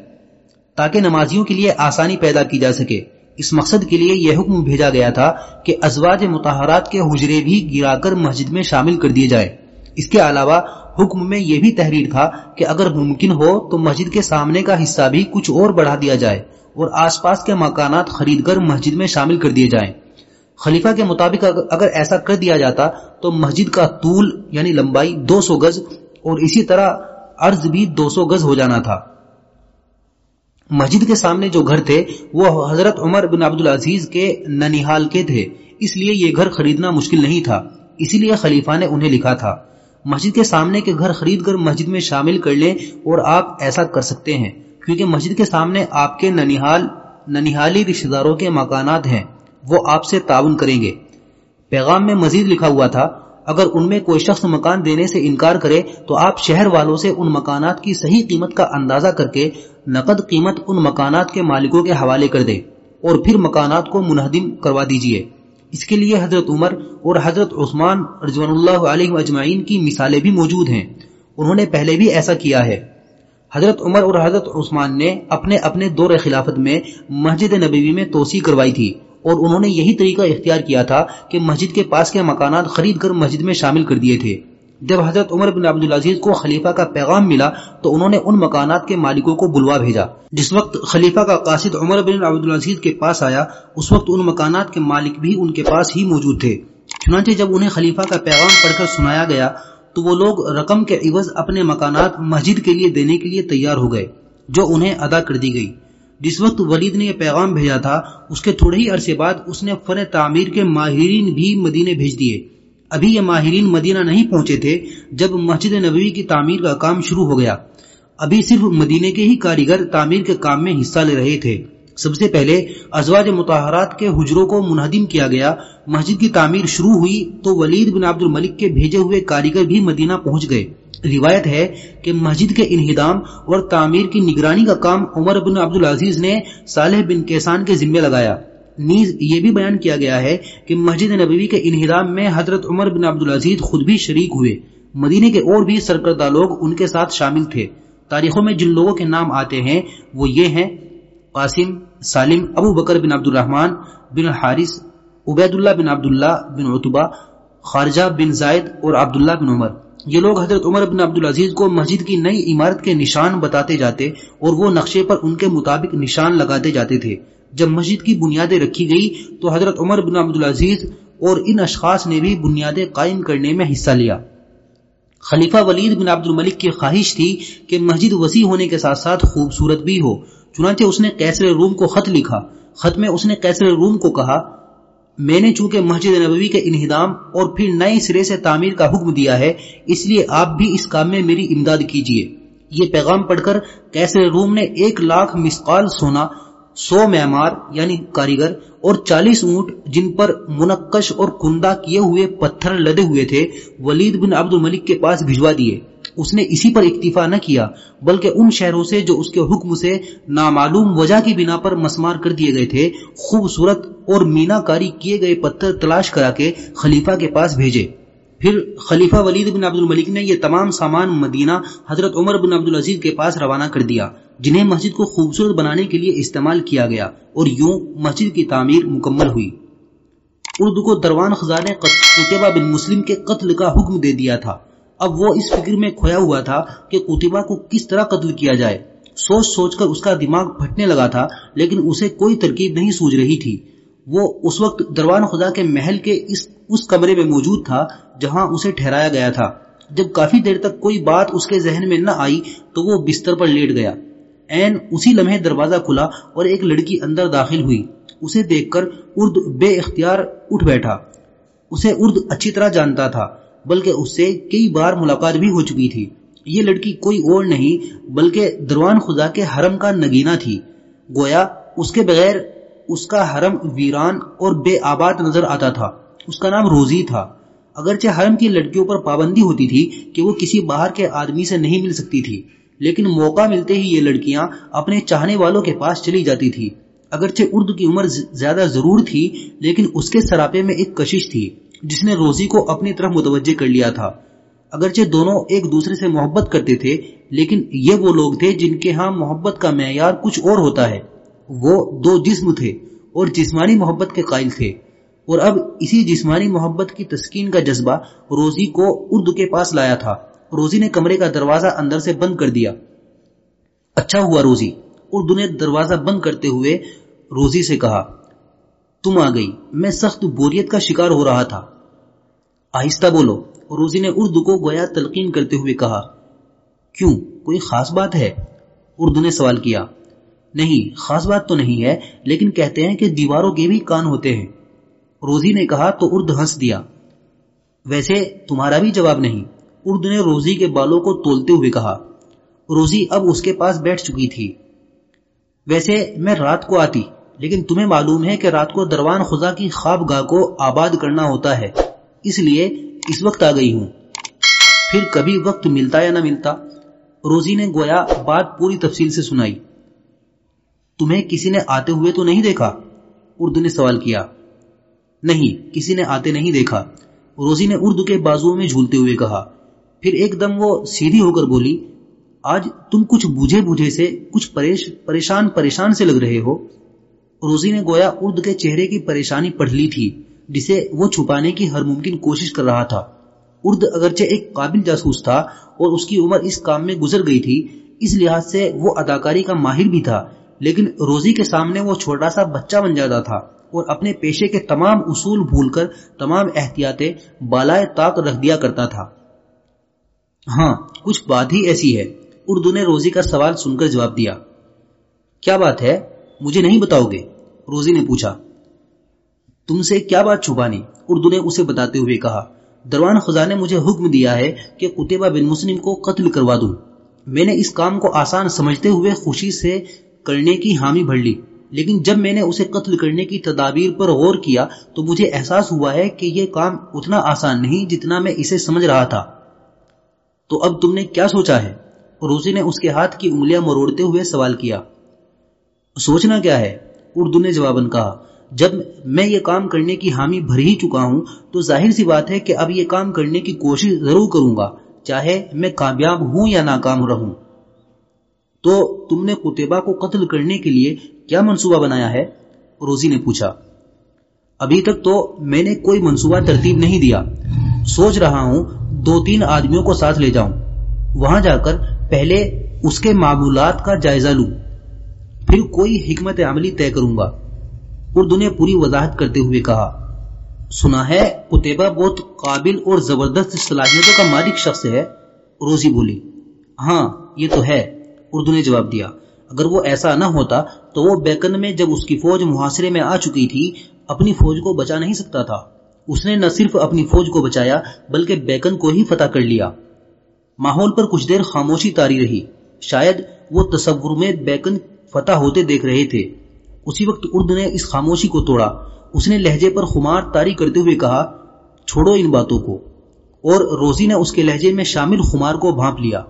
A: تاکہ نمازیوں کے لیے آسانی پیدا کی جا سکے۔ اس مقصد کے لیے یہ حکم بھیجا گیا تھا کہ ازواج متحرات کے حجرے بھی گرا کر مسجد میں شامل کر دیے جائے اس کے علاوہ حکم میں یہ بھی تحریر تھا کہ اگر ممکن ہو تو مسجد کے سامنے کا حصہ بھی کچھ اور بڑھا دیا جائے۔ اور آس پاس کے مکانات خرید کر مسجد میں شامل کر دیے جائیں۔ خلیفہ کے مطابق اگر ایسا کر دیا جاتا تو مسجد کا طول یعنی لمبائی دو سو گز اور اسی طرح عرض بھی دو سو گز ہو جانا تھا۔ مسجد کے سامنے جو گھر تھے وہ حضرت عمر بن عبد العزیز کے ننیحال کے تھے۔ اس لیے یہ گھر خریدنا مشکل نہیں تھا۔ اسی لیے خلیفہ نے انہیں لکھا تھا۔ مسجد کے سامنے کے گھر خرید کر مسجد میں شامل کر لیں اور آپ ایسا کر سکتے ہیں۔ کیونکہ مسجد کے سامنے آپ کے ننیحال ننیحالی رشتہ داروں کے مکانات ہیں، وہ آپ سے تعاون کریں گے۔ پیغام میں مزید لکھا ہوا تھا، اگر ان میں کوئی شخص مکان دینے سے انکار کرے تو آپ شہر والوں سے ان مکانات کی صحیح قیمت کا اندازہ کر کے نقد قیمت ان مکانات کے مالکوں کے حوالے کر دے اور پھر مکانات کو منہدم کروا دیجیے۔ اس کے لیے حضرت عمر اور حضرت عثمان رضوان اللہ علیہ اجمعین کی مثالیں بھی موجود ہیں۔ انہوں نے پہلے بھی ایسا کیا ہے۔ حضرت عمر اور حضرت عثمان نے اپنے اپنے دور خلافت میں مسجد نبوی میں توسیع کروائی تھی اور انہوں نے یہی طریقہ اختیار کیا تھا کہ مسجد کے پاس کے مکانات خرید کر مسجد میں شامل کر دیے تھے۔ جب حضرت عمر بن عبدالعزیز کو خلیفہ کا پیغام ملا تو انہوں نے ان مکانات کے مالکوں کو بلوا بھیجا۔ جس وقت خلیفہ کا قاصد عمر بن عبدالعزیز کے پاس آیا، اس وقت ان مکانات کے مالک بھی ان کے پاس ہی موجود تھے۔ چنانچہ جب انہیں خلیفہ کا پیغام پڑھ کر سنایا گیا تو وہ لوگ رقم کے عوض اپنے مکانات مسجد کے لیے دینے کے لیے تیار ہو گئے، جو انہیں ادا کر دی گئی۔ جس وقت ولید نے یہ پیغام بھیجا تھا، اس کے تھوڑے ہی عرصے بعد اس نے فن تعمیر کے ماہرین بھی مدینے بھیج دیے۔ ابھی یہ ماہرین مدینہ نہیں پہنچے تھے، جب مسجد نبوی کی تعمیر کا کام شروع ہو گیا۔ ابھی صرف مدینے کے ہی کاریگر تعمیر کے کام میں حصہ لے رہے تھے۔ سب سے پہلے ازواج متحرات کے حجروں کو منہدم کیا گیا۔ مسجد کی تعمیر شروع ہوئی تو ولید بن عبد الملک کے بھیجے ہوئے کاریگر بھی مدینہ پہنچ گئے۔ روایت ہے کہ مسجد کے انہدام اور تعمیر کی نگرانی کا کام عمر بن عبد العزیز نے صالح بن کیسان کے ذمہ لگایا۔ نیز یہ بھی بیان کیا گیا ہے کہ مسجد نبوی کے انہدام میں حضرت عمر بن عبد العزیز خود بھی شریک ہوئے۔ مدینے کے اور بھی سرکردہ لوگ ان کے ساتھ شامل تھے۔ تاریخوں میں جن لوگوں کے نام آتے ہیں وہ یہ ہیں قاسم، سالم، ابو بکر بن عبد الرحمن بن الحارث عبید اللہ بن عبداللہ بن عطبہ خارجہ بن زائد اور عبداللہ بن عمر۔ یہ لوگ حضرت عمر بن عبد العزیز کو مسجد کی نئی عمارت کے نشان بتاتے جاتے اور وہ نقشے پر ان کے مطابق نشان لگاتے جاتے تھے۔ جب مسجد کی بنیادیں رکھی گئی تو حضرت عمر بن عبد العزیز اور ان اشخاص نے بھی بنیادیں قائم کرنے میں حصہ لیا۔ خلیفہ ولید بن عبد الملک کی خواہش تھی کہ مسجد وسیع ہونے کے ساتھ ساتھ خوبصورت بھی ہو۔ چنانچہ اس نے کیسر روم کو خط لکھا۔ خط میں اس نے کیسر روم کو کہا، میں نے چونکہ مسجد نبوی کے انہدام اور پھر نئے سرے سے تعمیر کا حکم دیا ہے، اس لیے آپ بھی اس کام میں میری امداد کیجیے یہ پیغام پڑھ کر کیسر روم نے ایک لاکھ مسقال سونا، سو معمار یعنی کاریگر اور چالیس اونٹ جن پر منقش اور کندہ کیے ہوئے پتھر لدے ہوئے تھے، ولید بن عبد الملک کے پاس بھجوا دیے۔ اس نے اسی پر اکتفا نہ کیا، بلکہ ان شہروں سے جو اس کے حکم سے نامعلوم وجہ کی بنا پر مسمار کر دیے گئے تھے، خوبصورت اور مینا کاری کیے گئے پتھر تلاش کرا کے خلیفہ کے پاس بھیجے۔ پھر خلیفہ ولید بن عبد الملک نے یہ تمام سامان مدینہ حضرت عمر بن عبد العزیز کے پاس روانہ کر دیا، جنہیں مسجد کو خوبصورت بنانے کے لیے استعمال کیا گیا اور یوں مسجد کی تعمیر مکمل ہوئی۔ اردو کو دروان خزاں نے قطبہ بن مسلم کے قتل کا حکم دے دیا تھا۔ اب وہ اس فکر میں کھویا ہوا تھا کہ قطبہ کو کس طرح قتل کیا جائے۔ سوچ سوچ کر اس کا دماغ پھٹنے لگا تھا، لیکن اسے کوئی ترکیب نہیں سوج رہی تھی۔ وہ اس وقت دروان خدا کے محل کے اس اس کمرے میں موجود تھا جہاں اسے ٹھہرایا گیا تھا۔ جب کافی دیر تک کوئی بات اس کے ذہن میں نہ آئی تو وہ بستر پر لیٹ گیا۔ این اسی لمحے دروازہ کھلا اور ایک لڑکی اندر داخل ہوئی۔ اسے دیکھ کر ارد بے اختیار اٹھ بیٹھا۔ اسے ارد اچھی طرح جانتا تھا۔ بلکہ اس سے کئی بار ملاقات بھی ہو چکی تھی۔ یہ لڑکی کوئی اور نہیں، بلکہ دروان خدا کے حرم کا نگینا تھی۔ گویا اس کے بغیر اس کا حرم ویران اور بے آباد نظر آتا تھا۔ اس کا نام روزی تھا۔ اگرچہ حرم کی لڑکیوں پر پابندی ہوتی تھی کہ وہ کسی باہر کے آدمی سے نہیں مل سکتی تھی، لیکن موقع ملتے ہی یہ لڑکیاں اپنے چاہنے والوں کے پاس چلی جاتی تھی۔ اگرچہ اردو کی عمر زیادہ ضرور تھی، لیکن اس کے سراپے میں ایک کشش تھی۔ جس نے روزی کو اپنی طرف متوجہ کر لیا تھا۔ اگرچہ دونوں ایک دوسرے سے محبت کرتے تھے، لیکن یہ وہ لوگ تھے جن کے ہاں محبت کا معیار کچھ اور ہوتا ہے۔ وہ دو جسم تھے اور جسمانی محبت کے قائل تھے۔ اور اب اسی جسمانی محبت کی تسکین کا جذبہ روزی کو اردو کے پاس لایا تھا۔ روزی نے کمرے کا دروازہ اندر سے بند کر دیا۔ اچھا ہوا روزی، اردو نے دروازہ بند کرتے ہوئے روزی سے کہا۔ تم آ گئی۔ میں سخت بوریت کا شکار ہو رہا تھا۔ آہستہ بولو۔ روزی نے اردو کو گویا تلقین کرتے ہوئے کہا، کیوں؟ کوئی خاص بات ہے؟ اردو نے سوال کیا، نہیں، خاص بات تو نہیں ہے، لیکن کہتے ہیں کہ دیواروں کے بھی کان ہوتے ہیں۔ روزی نے کہا تو ارد ہنس دیا۔ ویسے تمہارا بھی جواب نہیں۔ ارد نے روزی کے بالوں کو تولتے ہوئے کہا۔ روزی اب اس کے پاس بیٹھ چکی تھی۔ ویسے میں رات کو آتی۔ لیکن تمہیں معلوم ہے کہ رات کو دروان خدا کی خواب گاہ کو آباد کرنا ہوتا ہے۔ اس لیے اس وقت آ گئی ہوں۔ پھر کبھی وقت ملتا یا نہ ملتا، روزی نے گویا بات پوری تفصیل سے سنائی۔ تمہیں کسی نے آتے ہوئے تو نہیں دیکھا؟ اردو نے سوال کیا۔ نہیں، کسی نے آتے نہیں دیکھا۔ روزی نے اردو کے بازو میں جھولتے ہوئے کہا۔ پھر ایک دم وہ سیدھی ہو کر بولی، آج تم کچھ بوجھے بوجھے سے، کچھ پریش، پریشان پریشان سے لگ رہے ہو۔ روزی نے گویا ارد کے چہرے کی پریشانی پڑھ لی تھی، جسے وہ چھپانے کی ہر ممکن کوشش کر رہا تھا۔ ارد اگرچہ ایک قابل جاسوس تھا اور اس کی عمر اس کام میں گزر گئی تھی، اس لحاظ سے وہ اداکاری کا ماہر بھی تھا، لیکن روزی کے سامنے وہ چھوٹا سا بچہ بن جاتا تھا اور اپنے پیشے کے تمام اصول بھول کر تمام احتیاطیں بالائے طاق رکھ دیا کرتا تھا۔ ہاں کچھ بات ہی ایسی ہے۔ اردو نے روزی کا سوال سن کر جواب دیا۔ کیا بات ہے؟ مجھے نہیں بتاؤ گے؟ روزی نے پوچھا۔ تم سے کیا بات چھپانی؟ اردو نے اسے بتاتے ہوئے کہا، دروان خزاں نے مجھے حکم دیا ہے کہ قطبہ بن مسلم کو قتل کروا دوں۔ میں نے اس کام کو آسان سمجھتے ہوئے خوشی سے کرنے کی حامی بھر لی، لیکن جب میں نے اسے قتل کرنے کی تدابیر پر غور کیا تو مجھے احساس ہوا ہے کہ یہ کام اتنا آسان نہیں جتنا میں اسے سمجھ رہا تھا۔ تو اب تم نے کیا سوچا ہے؟ روزی نے اس کے ہاتھ کی انگلیاں مروڑتے ہوئے سوال کیا۔ سوچنا کیا ہے؟ اردو نے جواباً کہا، جب میں یہ کام کرنے کی حامی بھر ہی چکا ہوں، تو ظاہر سی بات ہے کہ اب یہ کام کرنے کی کوشش ضرور کروں گا، چاہے میں کامیاب ہوں یا ناکام رہوں۔ تو تم نے کتبہ کو قتل کرنے کے لیے کیا منصوبہ بنایا ہے؟ روزی نے پوچھا۔ ابھی تک تو میں نے کوئی منصوبہ ترتیب نہیں دیا۔ سوچ رہا ہوں، دو تین آدمیوں کو ساتھ لے جاؤں۔ وہاں جا کر پہلے اس کے معمولات کا جائزہ لوں۔ پھر کوئی حکمت عملی طے کروں گا۔ اردو نے پوری وضاحت کرتے ہوئے کہا، سنا ہے، قطبہ بہت قابل اور زبردست صلاحیتوں کا مالک شخص ہے۔ روزی بولی ہاں یہ تو ہے۔ اردو نے جواب دیا، اگر وہ ایسا نہ ہوتا تو وہ بیکن میں جب اس کی فوج محاصرے میں آ چکی تھی، اپنی فوج کو بچا نہیں سکتا تھا۔ اس نے نہ صرف اپنی فوج کو بچایا، بلکہ بیکن کو ہی فتح کر لیا۔ ماحول پر کچھ دیر خاموشی تاری رہی۔ شاید وہ تصور میں بیکن فتح ہوتے دیکھ رہے تھے۔ اسی وقت ارد نے اس خاموشی کو توڑا۔ اس نے لہجے پر خمار تاری کرتے ہوئے کہا، چھوڑو ان باتوں کو۔ اور روزی نے اس کے لہجے میں شامل خمار کو بھانپ لیا۔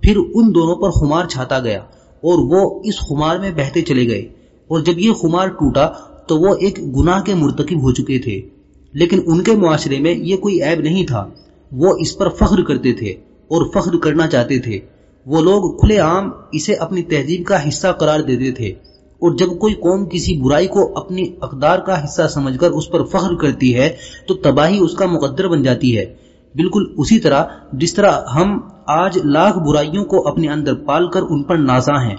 A: پھر ان دونوں پر خمار چھاتا گیا اور وہ اس خمار میں بہتے چلے گئے۔ اور جب یہ خمار ٹوٹا تو وہ ایک گناہ کے مرتکب ہو چکے تھے۔ لیکن ان کے معاشرے میں یہ کوئی عیب نہیں تھا۔ وہ اس پر فخر کرتے تھے اور فخر کرنا چاہتے تھے۔ وہ لوگ کھلے عام اسے اپنی تہذیب کا حصہ قرار دیتے تھے اور جب کوئی قوم کسی برائی کو اپنی اقدار کا حصہ سمجھ کر اس پر فخر کرتی ہے تو تباہی اس کا مقدر بن جاتی ہے۔ بالکل اسی طرح جس طرح ہم آج لاکھ برائیوں کو اپنے اندر پال کر ان پر نازاں ہیں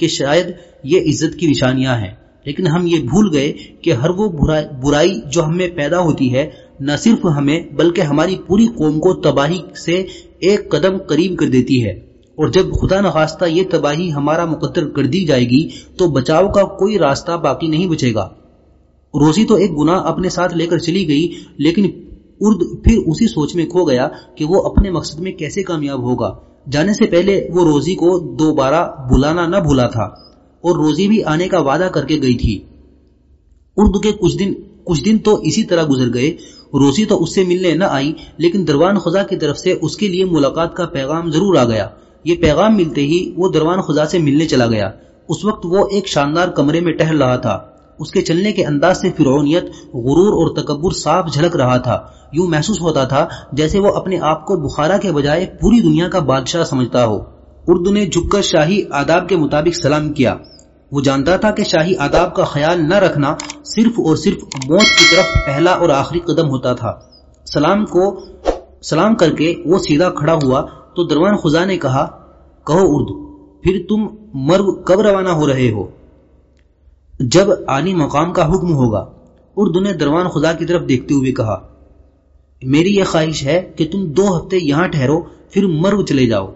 A: کہ شاید یہ عزت کی نشانیاں ہیں، لیکن ہم یہ بھول گئے کہ ہر وہ برائی جو ہم میں پیدا ہوتی ہے، نہ صرف ہمیں بلکہ ہماری پوری قوم کو تباہی سے ایک قدم قریب کر دیتی ہے۔ اور جب خدا نخواستہ یہ تباہی ہمارا مقدر کر دی جائے گی، تو بچاؤ کا کوئی راستہ باقی نہیں بچے گا۔ روزی تو ایک گناہ اپنے ساتھ لے کر چلی گئی، لیکن ارد پھر اسی سوچ میں کھو گیا کہ وہ اپنے مقصد میں کیسے کامیاب ہوگا۔ جانے سے پہلے وہ روزی کو دوبارہ بلانا نہ بھولا تھا، اور روزی بھی آنے کا وعدہ کر کے گئی تھی۔ اردو کے کچھ دن کچھ دن تو اسی طرح گزر گئے۔ روزی تو اس سے ملنے نہ آئی، لیکن دروان خدا کی طرف سے اس کے لیے ملاقات کا پیغام ضرور آ گیا۔ یہ پیغام ملتے ہی وہ دروان خدا سے ملنے چلا گیا۔ اس وقت وہ ایک شاندار کمرے میں ٹہل رہا تھا۔ اس کے چلنے کے انداز سے فرعونیت غرور اور تکبر صاف جھلک رہا تھا۔ یوں محسوس ہوتا تھا جیسے وہ اپنے آپ کو بخارا کے بجائے پوری دنیا کا بادشاہ سمجھتا ہو۔ اردو نے جھک کر شاہی آداب کے مطابق سلام کیا۔ وہ جانتا تھا کہ شاہی آداب کا خیال نہ رکھنا صرف اور صرف موت کی طرف پہلا اور آخری قدم ہوتا تھا۔ سلام کو، سلام کر کے وہ سیدھا کھڑا ہوا تو دروان خدا نے کہا، کہو اردو، پھر تم مرگ کب روانہ ہو رہے ہو؟ جب آنی مقام کا حکم ہوگا، اردو نے دروان خدا کی طرف دیکھتے ہوئے کہا، میری یہ خواہش ہے کہ تم دو ہفتے یہاں ٹھہرو، پھر مرگ چلے جاؤ۔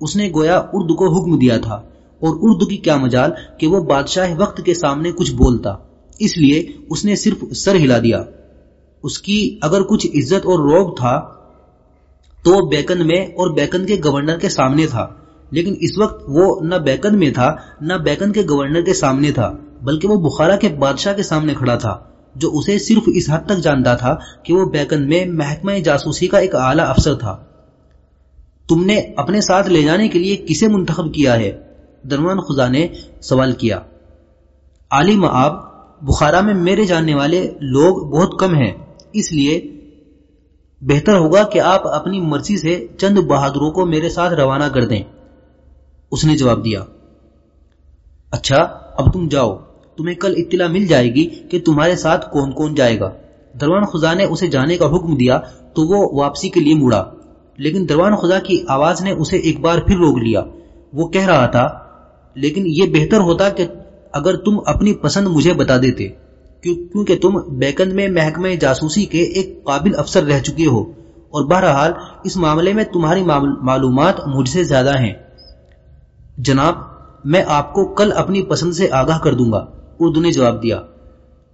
A: اس نے گویا اردو کو حکم دیا تھا، اور اردو کی کیا مجال کہ وہ بادشاہ وقت کے سامنے کچھ بولتا۔ اس لیے اس نے صرف سر ہلا دیا۔ اس کی اگر کچھ عزت اور روب تھا تو بیکن میں اور بیکن کے گورنر کے سامنے تھا۔ لیکن اس وقت وہ نہ بیکن میں تھا، نہ بیکن کے گورنر کے سامنے تھا، بلکہ وہ بخارا کے بادشاہ کے سامنے کھڑا تھا، جو اسے صرف اس حد تک جانتا تھا کہ وہ بیکن میں محکمہ جاسوسی کا ایک اعلیٰ افسر تھا۔ تم نے اپنے ساتھ لے جانے کے لیے کسے منتخب کیا ہے؟ درمان خدا نے سوال کیا۔ علی معاب بخارا میں میرے جاننے والے لوگ بہت کم ہیں، اس لیے بہتر ہوگا کہ آپ اپنی مرضی سے چند بہادروں کو میرے ساتھ روانہ کر دیں۔ اس نے جواب دیا۔ اچھا اب تم جاؤ۔ تمہیں کل اطلاع مل جائے گی کہ تمہارے ساتھ کون کون جائے گا۔ دروان خدا نے اسے جانے کا حکم دیا تو وہ واپسی کے لیے مڑا۔ لیکن دروان خدا کی آواز نے اسے ایک بار پھر روک لیا۔ وہ کہہ رہا تھا، لیکن یہ بہتر ہوتا کہ اگر تم اپنی پسند مجھے بتا دیتے۔ کیونکہ تم بیکن میں محکمہ جاسوسی کے ایک قابل افسر رہ چکے ہو اور بہرحال اس معاملے میں تمہاری معلومات مجھ سے زیادہ ہیں۔ جناب، میں آپ کو کل اپنی پسند سے آگاہ کر دوں گا۔ اردو نے جواب دیا۔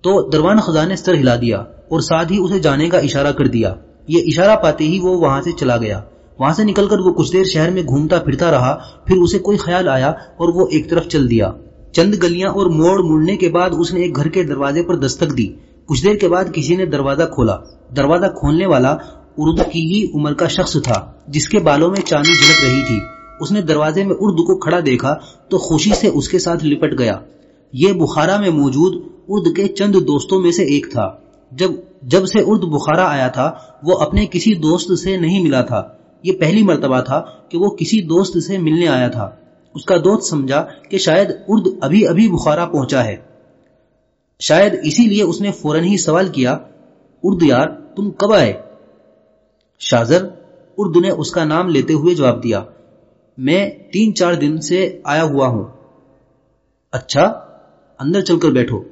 A: تو دروان خزاں نے سر ہلا دیا اور ساتھ ہی اسے جانے کا اشارہ کر دیا۔ یہ اشارہ پاتے ہی وہ وہاں سے چلا گیا۔ وہاں سے نکل کر وہ کچھ دیر شہر میں گھومتا پھرتا رہا، پھر اسے کوئی خیال آیا اور وہ ایک طرف چل دیا۔ چند گلیاں اور موڑ مڑنے کے بعد اس نے ایک گھر کے دروازے پر دستک دی۔ کچھ دیر کے بعد کسی نے دروازہ کھولا۔ دروازہ کھولنے والا اردو کی ہی عمر کا شخص تھا، جس کے بالوں میں چاندی جھلک رہی تھی۔ اس نے دروازے میں اردو کو کھڑا دیکھا تو خوشی سے اس کے ساتھ لپٹ گیا۔ یہ بخارا میں موجود ارد کے چند دوستوں میں سے ایک تھا۔ جب جب سے ارد بخارا آیا تھا، وہ اپنے کسی دوست سے نہیں ملا تھا۔ یہ پہلی مرتبہ تھا کہ وہ کسی دوست سے ملنے آیا تھا۔ اس کا دوست سمجھا کہ شاید ارد ابھی ابھی بخارا پہنچا ہے۔ شاید اسی لیے اس نے فوراً ہی سوال کیا، ارد یار، تم کب آئے؟ شازر ارد نے اس کا نام لیتے ہوئے جواب دیا، میں تین چار دن سے آیا ہوا ہوں۔ اچھا اندر چل کر بیٹھو،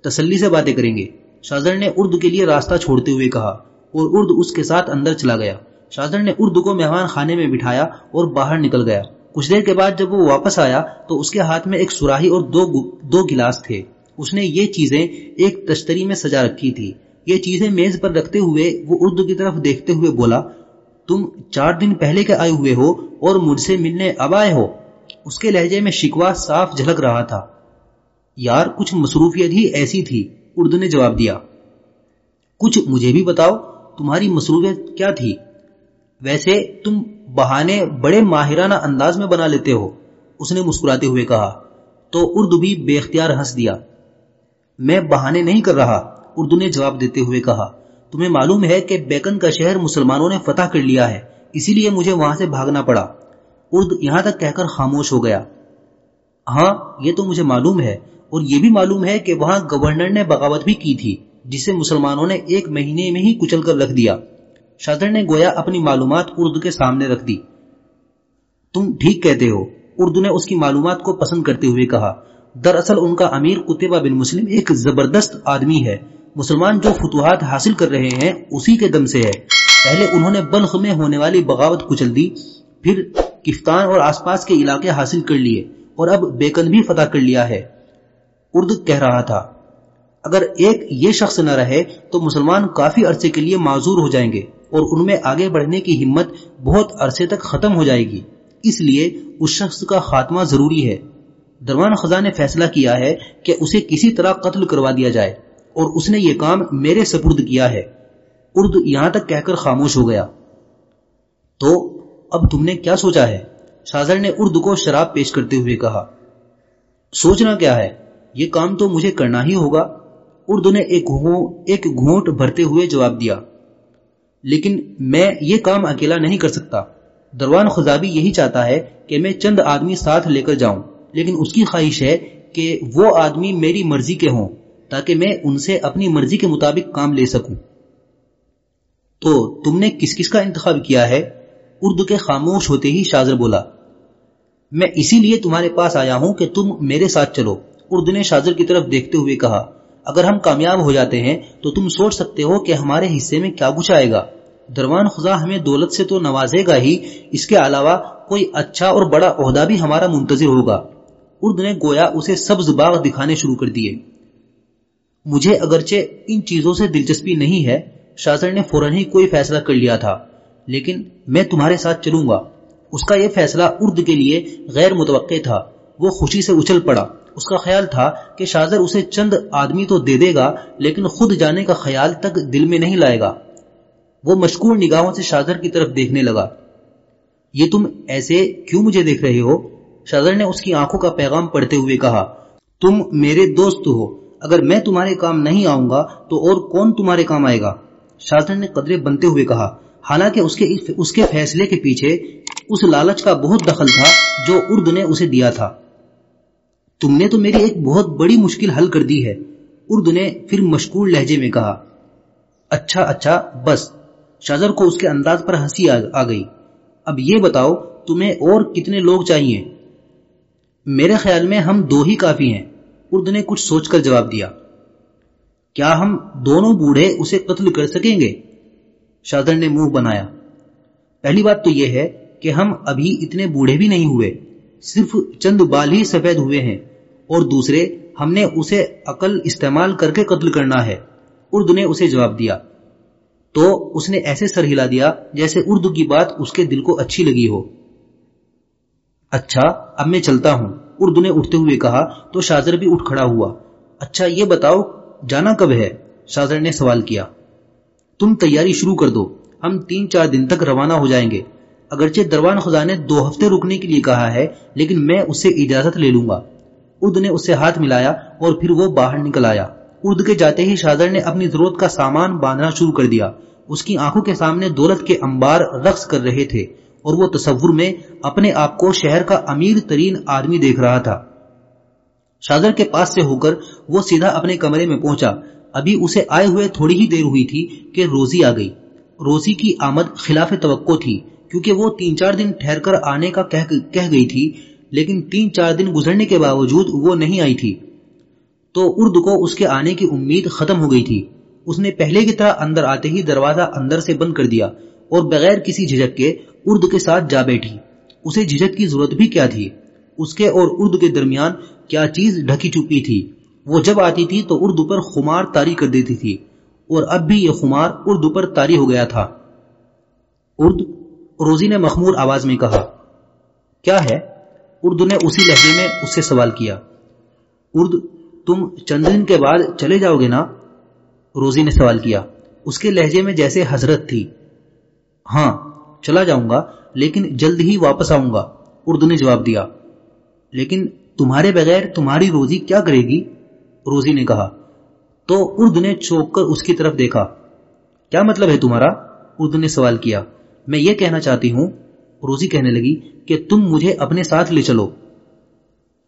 A: تسلی سے باتیں کریں گے۔ شازر نے ارد کے لیے راستہ چھوڑتے ہوئے کہا اور ارد اس کے ساتھ اندر چلا گیا۔ شازر نے ارد کو مہمان خانے میں بٹھایا اور باہر نکل گیا۔ کچھ دیر کے بعد جب وہ واپس آیا تو اس کے ہاتھ میں ایک سراہی اور دو دو گلاس تھے۔ اس نے یہ چیزیں ایک تشتری میں سجا رکھی تھی۔ یہ چیزیں میز پر رکھتے ہوئے وہ اردو کی طرف دیکھتے ہوئے بولا، تم چار دن پہلے کے آئے ہوئے ہو اور مجھ سے ملنے اب آئے ہو۔ اس کے لہجے میں شکوا صاف جھلک رہا تھا۔ یار، کچھ مصروفیت ہی ایسی تھی۔ اردو نے جواب دیا، کچھ مجھے بھی بتاؤ، تمہاری مصروفیت کیا تھی؟ ویسے تم بہانے بڑے ماہرانہ انداز میں بنا لیتے ہو، اس نے مسکراتے ہوئے کہا، تو اردو بھی بے اختیار ہنس دیا۔ میں بہانے نہیں کر رہا، اردو نے جواب دیتے ہوئے کہا، تمہیں معلوم ہے کہ بیکن کا شہر مسلمانوں نے فتح کر لیا ہے، اسی لیے مجھے وہاں سے بھاگنا پڑا۔ ارد یہاں تک کہہ کر خاموش ہو گیا۔ ہاں یہ تو مجھے معلوم ہے، اور یہ بھی معلوم ہے کہ وہاں گورنر نے بغاوت بھی کی تھی، جسے مسلمانوں نے ایک مہینے میں ہی کچل کر رکھ دیا۔ شادر نے گویا اپنی معلومات اردو کے سامنے رکھ دی۔ تم ٹھیک کہتے ہو، اردو نے اس کی معلومات کو پسند کرتے ہوئے کہا، دراصل ان کا امیر قطبہ بن مسلم ایک زبردست آدمی ہے۔ مسلمان جو فتوحات حاصل کر رہے ہیں، اسی کے دم سے ہے۔ پہلے انہوں نے بلخ میں ہونے والی بغاوت کچل دی، پھر کفتان اور آس پاس کے علاقے حاصل کر لیے اور اب بیکن بھی فتح کر لیا ہے۔ ارد کہہ رہا تھا، اگر ایک یہ شخص نہ رہے تو مسلمان کافی عرصے کے لیے معذور ہو جائیں گے۔ اور ان میں آگے بڑھنے کی ہمت بہت عرصے تک ختم ہو جائے گی۔ اس لیے اس شخص کا خاتمہ ضروری ہے۔ دروان خزاں نے فیصلہ کیا ہے کہ اسے کسی طرح قتل کروا دیا جائے اور اس نے یہ کام میرے سپرد کیا ہے۔ ارد یہاں تک کہہ کر خاموش ہو گیا۔ تو اب تم نے کیا سوچا ہے؟ شازر نے ارد کو شراب پیش کرتے ہوئے کہا، سوچنا کیا ہے؟ یہ کام تو مجھے کرنا ہی ہوگا۔ ارد نے ایک گھونٹ بھرتے ہوئے جواب دیا لیکن میں یہ کام اکیلا نہیں کر سکتا۔ دروان خزابی یہی چاہتا ہے کہ میں چند آدمی ساتھ لے کر جاؤں، لیکن اس کی خواہش ہے کہ وہ آدمی میری مرضی کے ہوں، تاکہ میں ان سے اپنی مرضی کے مطابق کام لے سکوں۔ تو تم نے کس کس کا انتخاب کیا ہے؟ اردو کے خاموش ہوتے ہی شاذر بولا، میں اسی لیے تمہارے پاس آیا ہوں کہ تم میرے ساتھ چلو، اردو نے شاذر کی طرف دیکھتے ہوئے کہا۔ اگر ہم کامیاب ہو جاتے ہیں تو تم سوچ سکتے ہو کہ ہمارے حصے میں کیا کچھ آئے گا۔ دروان خدا ہمیں دولت سے تو نوازے گا ہی، اس کے علاوہ کوئی اچھا اور بڑا عہدہ بھی ہمارا منتظر ہوگا۔ ارد نے گویا اسے سبز باغ دکھانے شروع کر دیے۔ مجھے اگرچہ ان چیزوں سے دلچسپی نہیں ہے شاذر نے فوراً ہی کوئی فیصلہ کر لیا تھا، لیکن میں تمہارے ساتھ چلوں گا۔ اس کا یہ فیصلہ ارد کے لیے غیر متوقع تھا، وہ خوشی سے اچھل پڑا۔ اس کا خیال تھا کہ شاذر اسے چند آدمی تو دے دے گا، لیکن خود جانے کا خیال تک دل میں نہیں لائے گا۔ وہ مشکور نگاہوں سے شاذر کی طرف دیکھنے لگا۔ یہ تم ایسے کیوں مجھے دیکھ رہے ہو؟ شاذر نے اس کی آنکھوں کا پیغام پڑھتے ہوئے کہا، تم میرے دوست ہو، اگر میں تمہارے کام نہیں آؤں گا تو اور کون تمہارے کام آئے گا؟ شاذر نے قدرے بنتے ہوئے کہا، حالانکہ اس کے اس کے فیصلے کے پیچھے اس لالچ کا بہت دخل تھا جو ارد نے اسے دیا تھا۔ تم نے تو میری ایک بہت بڑی مشکل حل کر دی ہے۔ ارد نے پھر مشکور لہجے میں کہا اچھا اچھا بس شاذر کو اس کے انداز پر ہنسی آ گئی۔ اب یہ بتاؤ، تمہیں اور کتنے لوگ چاہیے؟ میرے خیال میں ہم دو ہی کافی ہیں۔ ارد نے کچھ سوچ کر جواب دیا۔ کیا ہم دونوں بوڑھے اسے قتل کر سکیں گے؟ شادر نے منہ بنایا۔ پہلی بات تو یہ ہے کہ ہم ابھی اتنے بوڑھے بھی نہیں ہوئے، صرف چند بال ہی سفید ہوئے ہیں۔ اور دوسرے، ہم نے اسے عقل استعمال کر کے قتل کرنا ہے۔ ارد نے اسے جواب دیا۔ تو اس نے ایسے سر ہلا دیا جیسے اردو کی بات اس کے دل کو اچھی لگی ہو۔ اچھا اب میں چلتا ہوں۔ ارد نے اٹھتے ہوئے کہا، تو شاہزر بھی اٹھ کھڑا ہوا۔ اچھا یہ بتاؤ، جانا کب ہے؟ شاہزر نے سوال کیا۔ تم تیاری شروع کر دو۔ ہم تین چار دن تک روانہ ہو جائیں گے۔ اگرچہ دروان خدا نے دو ہفتے رکنے کے لیے کہا ہے، لیکن میں اس سے اجازت لے لوں گا۔ ارد نے اس سے ہاتھ ملایا اور پھر وہ باہر نکل آیا۔ ارد کے جاتے ہی شاہزر نے اپنی ضرورت کا سامان باندھنا شروع کر دیا۔ اس کی آنکھوں کے سامنے دولت کے انبار رقص کر رہے تھے اور وہ تصور میں اپنے آپ کو شہر کا امیر ترین آدمی دیکھ رہا تھا۔ شاہزر کے پاس سے ہو کر وہ سیدھا اپنے کمرے میں پہنچا۔ ابھی اسے آئے ہوئے تھوڑی ہی دیر ہوئی تھی کہ روزی آ گئی۔ روزی کی آمد خلاف توقع تھی کیونکہ وہ تین چار دن ٹھہر کر آنے کا کہہ گئی تھی لیکن تین چار دن گزرنے کے باوجود وہ نہیں آئی تھی۔ تو ارد کو اس کے آنے کی امید ختم ہو گئی تھی۔ اس نے پہلے کی طرح اندر آتے ہی دروازہ اندر سے بند کر دیا اور بغیر کسی جھجک کے ارد کے ساتھ جا بیٹھی۔ اسے جھجک کی ضرورت بھی کیا تھی؟ اس کے اور ارد کے درمیان کیا چیز ڈھکی چکی تھی؟ وہ جب آتی تھی تو اردو پر خمار تاری کر دیتی تھی۔ اور اب بھی یہ خمار اردو پر تاری ہو گیا تھا۔ ارد روزی نے مخمور آواز میں کہا، کیا ہے؟ اردو نے اسی لہجے میں اس سے سوال کیا۔ ارد تم چند دن کے بعد چلے جاؤ گے نا؟ روزی نے سوال کیا۔ اس کے لہجے میں جیسے حضرت تھی۔ ہاں چلا جاؤں گا، لیکن جلد ہی واپس آؤں گا۔ اردو نے جواب دیا۔ لیکن تمہارے بغیر تمہاری روزی کیا کرے گی؟ روزی نے کہا۔ تو اردو نے چوک کر اس کی طرف دیکھا۔ کیا مطلب ہے تمہارا؟ اردو نے سوال کیا۔ میں یہ کہنا چاہتی ہوں روزی کہنے لگی کہ تم مجھے اپنے ساتھ لے چلو۔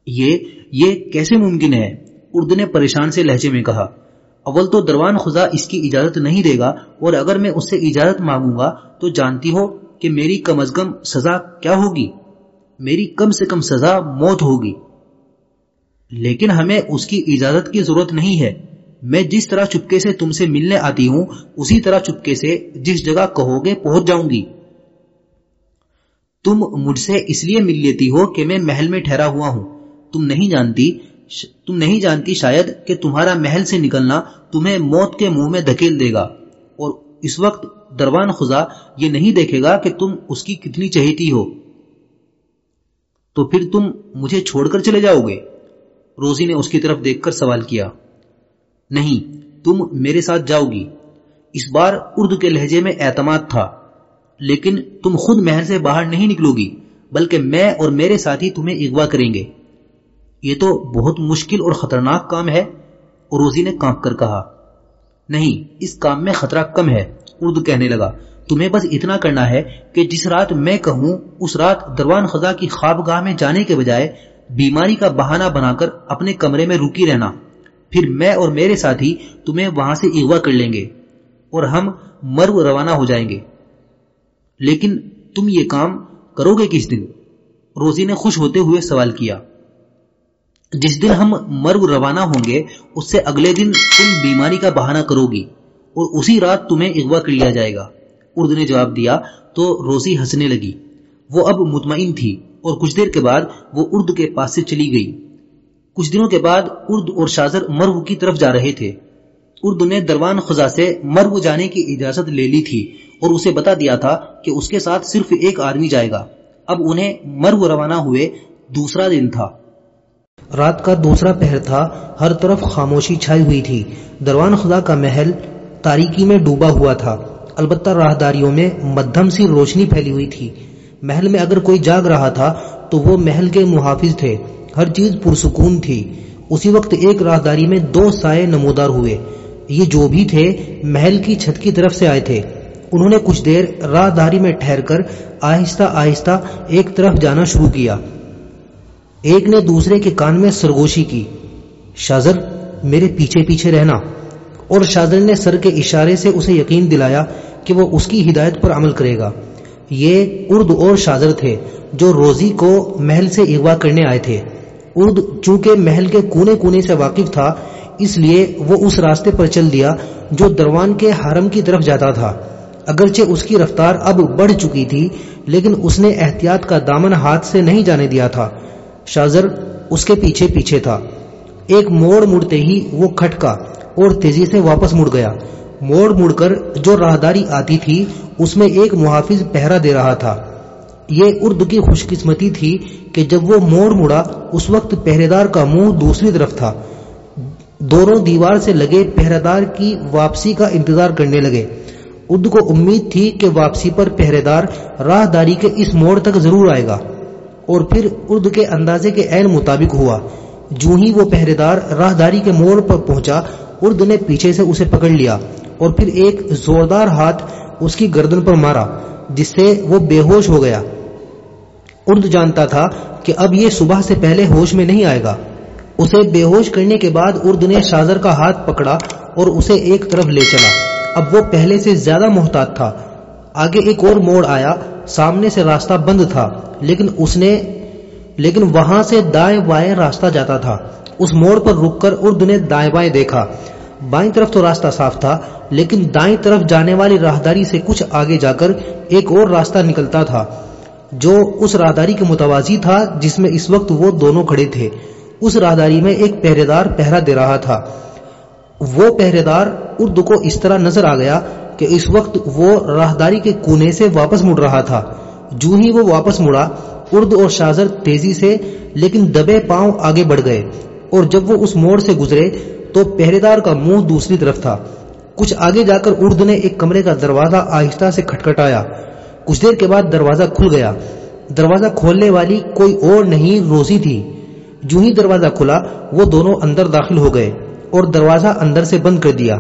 A: یہ یہ کیسے ممکن ہے؟ اردو نے پریشان سے لہجے میں کہا، اول تو دروان خدا اس کی اجازت نہیں دے گا اور اگر میں اس سے اجازت مانگوں گا تو جانتی ہو کہ میری کم از کم سزا کیا ہوگی۔ میری کم سے کم سزا موت ہوگی۔ لیکن ہمیں اس کی اجازت کی ضرورت نہیں ہے۔ میں جس طرح چپکے سے تم سے ملنے آتی ہوں، اسی طرح چپکے سے جس جگہ کہو گے پہنچ جاؤں گی۔ تم مجھ سے اس لیے مل لیتی ہو کہ میں محل میں ٹھہرا ہوا ہوں۔ تم نہیں جانتی، تم نہیں جانتی شاید کہ تمہارا محل سے نکلنا تمہیں موت کے منہ میں دھکیل دے گا۔ اور اس وقت دروان خزا یہ نہیں دیکھے گا کہ تم اس کی کتنی چہیتی ہو۔ تو پھر تم مجھے چھوڑ کر چلے جاؤ گے؟ روزی نے اس کی طرف دیکھ کر سوال کیا۔ نہیں، تم میرے ساتھ جاؤ گی۔ اس بار اردو کے لہجے میں اعتماد تھا۔ لیکن تم خود محل سے باہر نہیں نکلو گی، بلکہ میں اور میرے ساتھی تمہیں اغوا کریں گے۔ یہ تو بہت مشکل اور خطرناک کام ہے روزی نے کانپ کر کہا۔ نہیں، اس کام میں خطرہ کم ہے، اردو کہنے لگا۔ تمہیں بس اتنا کرنا ہے کہ جس رات میں کہوں، اس رات دروان خزا کی خوابگاہ میں جانے کے بجائے بیماری کا بہانہ بنا کر اپنے کمرے میں رکی رہنا۔ پھر میں اور میرے ساتھی تمہیں وہاں سے اغوا کر لیں گے اور ہم مرو روانہ ہو جائیں گے۔ لیکن تم یہ کام کرو گے کس دن؟ روزی نے خوش ہوتے ہوئے سوال کیا۔ جس دن ہم مرگ روانہ ہوں گے، اس سے اگلے دن تم بیماری کا بہانہ کرو گی اور اسی رات تمہیں اغوا کر لیا جائے گا۔ ارد نے جواب دیا، تو روزی ہنسنے لگی۔ وہ اب مطمئن تھی اور کچھ دیر کے بعد وہ ارد کے پاس سے چلی گئی۔ کچھ دنوں کے بعد ارد اور شازر مرو کی طرف جا رہے تھے۔ ارد نے دروان خزا سے مرو جانے کی اجازت لے لی تھی اور اسے بتا دیا تھا کہ اس کے ساتھ صرف ایک آدمی جائے گا۔ اب انہیں مرو روانہ ہوئے دوسرا دن تھا۔ رات کا دوسرا پہر تھا، ہر طرف خاموشی چھائی ہوئی تھی۔ دروان خدا کا محل تاریکی میں ڈوبا ہوا تھا۔ البتہ راہداریوں میں مدھم سی روشنی پھیلی ہوئی تھی۔ محل میں اگر کوئی جاگ رہا تھا تو وہ محل کے محافظ تھے۔ ہر چیز پرسکون تھی۔ اسی وقت ایک راہداری میں دو سائے نمودار ہوئے۔ یہ جو بھی تھے محل کی چھت کی طرف سے آئے تھے۔ انہوں نے کچھ دیر راہ داری میں ٹھہر کر آہستہ آہستہ ایک طرف جانا شروع کیا۔ ایک نے دوسرے کے کان میں سرگوشی کی۔ شازر میرے پیچھے پیچھے رہنا۔ اور شازر نے سر کے اشارے سے اسے یقین دلایا کہ وہ اس کی ہدایت پر عمل کرے گا۔ یہ ارد اور شازر تھے جو روزی کو محل سے اغوا کرنے آئے تھے۔ ارد چونکہ محل کے کونے کونے سے واقف تھا اس لیے وہ اس راستے پر چل دیا جو دروان کے حرم کی طرف جاتا تھا۔ اگرچہ اس کی رفتار اب بڑھ چکی تھی، لیکن اس نے احتیاط کا دامن ہاتھ سے نہیں جانے دیا تھا۔ شازر اس کے پیچھے پیچھے تھا۔ ایک موڑ مڑتے ہی وہ کھٹکا اور تیزی سے واپس مڑ گیا۔ موڑ مڑ کر جو راہداری آتی تھی، اس میں ایک محافظ پہرا دے رہا تھا۔ یہ ارد کی خوش قسمتی تھی کہ جب وہ موڑ مڑا، اس وقت پہرے دار کا منہ دوسری طرف تھا۔ دونوں دیوار سے لگے پہرے دار کی واپسی کا انتظار کرنے لگے۔ ارد کو امید تھی کہ واپسی پر پہرے دار راہ داری کے اس موڑ تک ضرور آئے گا۔ اور پھر ارد کے اندازے کے عین مطابق ہوا۔ جو ہی وہ پہرے دار راہ داری کے موڑ پر پہنچا ارد نے پیچھے سے اسے پکڑ لیا اور پھر ایک زوردار ہاتھ اس کی گردن پر مارا، جس سے وہ بے ہوش ہو گیا۔ ارد جانتا تھا کہ اب یہ صبح سے پہلے ہوش میں نہیں آئے گا۔ اسے بے ہوش کرنے کے بعد ارد نے شازر کا ہاتھ پکڑا اور اسے ایک طرف لے چلا۔ اب وہ پہلے سے زیادہ محتاط تھا۔ آگے ایک اور موڑ آیا۔ سامنے سے راستہ بند تھا، لیکن اس نے لیکن وہاں سے دائیں بائیں راستہ جاتا تھا۔ اس موڑ پر رک کر ارد نے دائیں بائیں دیکھا۔ بائیں طرف تو راستہ صاف تھا، لیکن دائیں طرف جانے والی راہداری سے کچھ آگے جا کر ایک اور راستہ نکلتا تھا، جو اس راہداری کے متوازی تھا، جس میں اس وقت وہ دونوں کھڑے تھے۔ اس راہداری میں ایک پہرے دار پہرا دے رہا تھا۔ وہ پہرے دار ارد کو اس طرح نظر آ گیا کہ اس وقت وہ راہداری کے کونے سے واپس مڑ رہا تھا۔ جو ہی وہ واپس مڑا ارد اور شازر تیزی سے لیکن دبے پاؤں آگے بڑھ گئے۔ اور جب وہ اس موڑ سے گزرے تو پہرے دار کا منہ دوسری طرف تھا۔ کچھ آگے جا کر ارد نے ایک کمرے کا دروازہ آہستہ سے کھٹکھٹایا۔ کچھ دیر کے بعد دروازہ کھل گیا۔ دروازہ کھولنے والی کوئی اور نہیں روزی تھی۔ جو ہی دروازہ کھلا، وہ دونوں اندر داخل ہو گئے اور دروازہ اندر سے بند کر دیا۔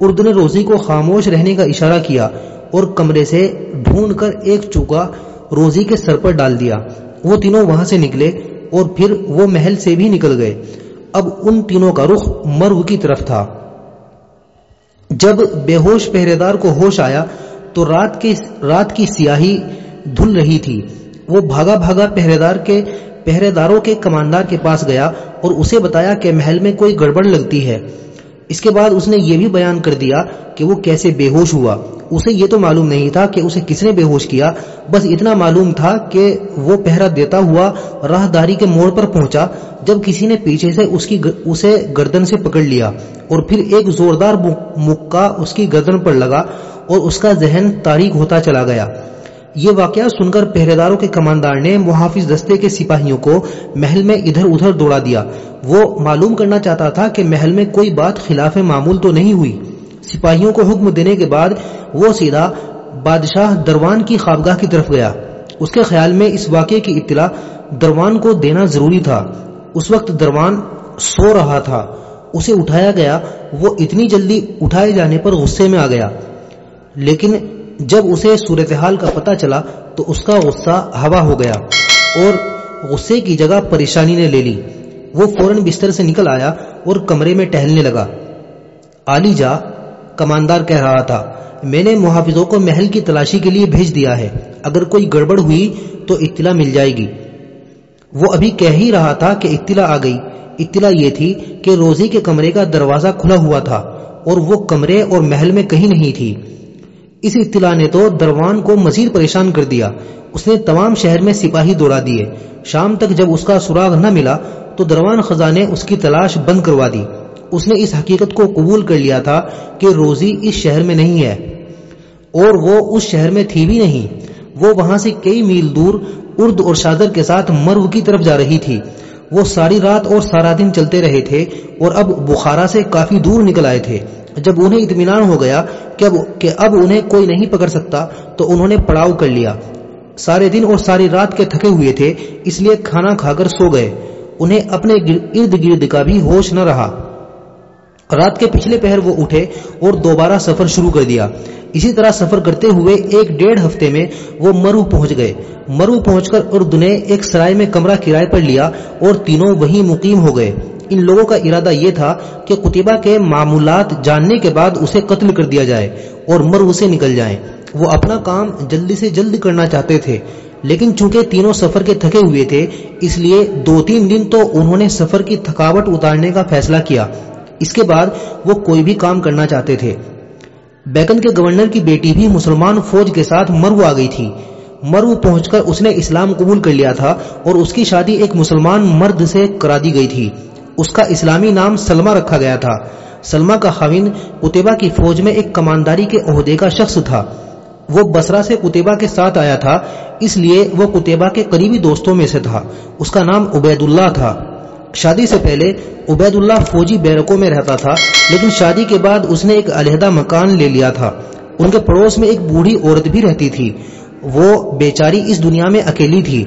A: ارد نے روزی کو خاموش رہنے کا اشارہ کیا اور کمرے سے ڈھونڈ کر ایک چوکا روزی کے سر پر ڈال دیا۔ وہ تینوں وہاں سے نکلے اور پھر وہ محل سے بھی نکل گئے۔ اب ان تینوں کا رخ مرو کی طرف تھا۔ جب بے ہوش پہرے دار کو ہوش آیا تو رات کی رات کی سیاہی دھل رہی تھی۔ وہ بھاگا بھاگا پہرے دار کے پہرے داروں کے کماندار کے پاس گیا اور اسے بتایا کہ محل میں کوئی گڑبڑ لگتی ہے۔ اس کے بعد اس نے یہ بھی بیان کر دیا کہ وہ کیسے بے ہوش ہوا۔ اسے یہ تو معلوم نہیں تھا کہ اسے کس نے بے ہوش کیا، بس اتنا معلوم تھا کہ وہ پہرا دیتا ہوا راہ داری کے موڑ پر پہنچا، جب کسی نے پیچھے سے اس کی اسے گردن سے پکڑ لیا اور پھر ایک زوردار مکہ اس کی گردن پر لگا اور اس کا ذہن تاریخ ہوتا چلا گیا۔ یہ واقعہ سن کر پہرے داروں کے کماندار نے محافظ دستے کے سپاہیوں کو محل میں ادھر ادھر دوڑا دیا۔ وہ معلوم کرنا چاہتا تھا کہ محل میں کوئی بات خلاف معمول تو نہیں ہوئی۔ سپاہیوں کو حکم دینے کے بعد وہ سیدھا بادشاہ دروان کی خوابگاہ کی طرف گیا۔ اس کے خیال میں اس واقعے کی اطلاع دروان کو دینا ضروری تھا۔ اس وقت دروان سو رہا تھا۔ اسے اٹھایا گیا۔ وہ اتنی جلدی اٹھائے جانے پر غصے میں آ گیا۔ لیکن جب اسے صورتحال کا پتہ چلا تو اس کا غصہ ہوا ہو گیا اور غصے کی جگہ پریشانی نے لے لی۔ وہ فوراً بستر سے نکل آیا اور کمرے میں ٹہلنے لگا۔ آلی جا، کماندار کہہ رہا تھا، میں نے محافظوں کو محل کی تلاشی کے لیے بھیج دیا ہے۔ اگر کوئی گڑبڑ ہوئی تو اطلاع مل جائے گی۔ وہ ابھی کہہ ہی رہا تھا کہ اطلاع آ گئی۔ اطلاع یہ تھی کہ روزی کے کمرے کا دروازہ کھلا ہوا تھا اور وہ کمرے اور محل میں کہیں نہیں تھی۔ اس اطلاع نے تو دروان کو مزید پریشان کر دیا۔ اس نے تمام شہر میں سپاہی دوڑا دیے۔ شام تک جب اس کا سراغ نہ ملا، تو دروان خزاں نے اس کی تلاش بند کروا دی۔ اس نے اس حقیقت کو قبول کر لیا تھا کہ روزی اس شہر میں نہیں ہے۔ اور وہ اس شہر میں تھی بھی نہیں۔ وہ وہاں سے کئی میل دور، ارد اور شادر کے ساتھ مرو کی طرف جا رہی تھی۔ وہ ساری رات اور سارا دن چلتے رہے تھے اور اب بخارا سے کافی دور نکل آئے تھے۔ جب انہیں اطمینان ہو گیا کہ اب کہ اب انہیں کوئی نہیں پکڑ سکتا، تو انہوں نے پڑاؤ کر لیا۔ سارے دن اور ساری رات کے تھکے ہوئے تھے، اس لیے کھانا کھا کر سو گئے۔ انہیں اپنے ارد گرد کا بھی ہوش نہ رہا۔ رات کے پچھلے پہر وہ اٹھے اور دوبارہ سفر شروع کر دیا۔ اسی طرح سفر کرتے ہوئے ایک ڈیڑھ ہفتے میں وہ مرو پہنچ گئے۔ مرو پہنچ کر ارد نے ایک سرائے میں کمرہ کرائے پر لیا اور تینوں وہی مقیم ہو گئے۔ ان لوگوں کا ارادہ یہ تھا کہ قطبہ کے معمولات جاننے کے بعد اسے قتل کر دیا جائے اور مرو سے نکل جائیں۔ وہ اپنا کام جلدی سے جلد کرنا چاہتے تھے، لیکن چونکہ تینوں سفر کے تھکے ہوئے تھے، اس لیے دو تین دن تو انہوں نے سفر کی تھکاوٹ اتارنے کا فیصلہ کیا۔ اس کے بعد وہ کوئی بھی کام کرنا چاہتے تھے۔ بیکن کے گورنر کی بیٹی بھی مسلمان فوج کے ساتھ مرو آ گئی تھی۔ مرو پہنچ کر اس نے اسلام قبول کر لیا تھا اور اس کی شادی ایک مسلمان مرد سے کرا دی گئی تھی۔ اس کا اسلامی نام سلمہ رکھا گیا تھا۔ سلمہ کا خاوین اتبا کی فوج میں ایک کمانداری کے عہدے کا شخص تھا۔ وہ بسرا سے کتبہ کے ساتھ آیا تھا، اس لیے وہ کتبہ کے قریبی دوستوں میں سے تھا۔ اس کا نام عبید اللہ تھا۔ شادی سے پہلے عبید اللہ فوجی بیرکوں میں رہتا تھا، لیکن شادی کے بعد اس نے ایک علیحدہ مکان لے لیا تھا۔ ان کے پڑوس میں ایک بوڑھی عورت بھی رہتی تھی۔ وہ بیچاری اس دنیا میں اکیلی تھی۔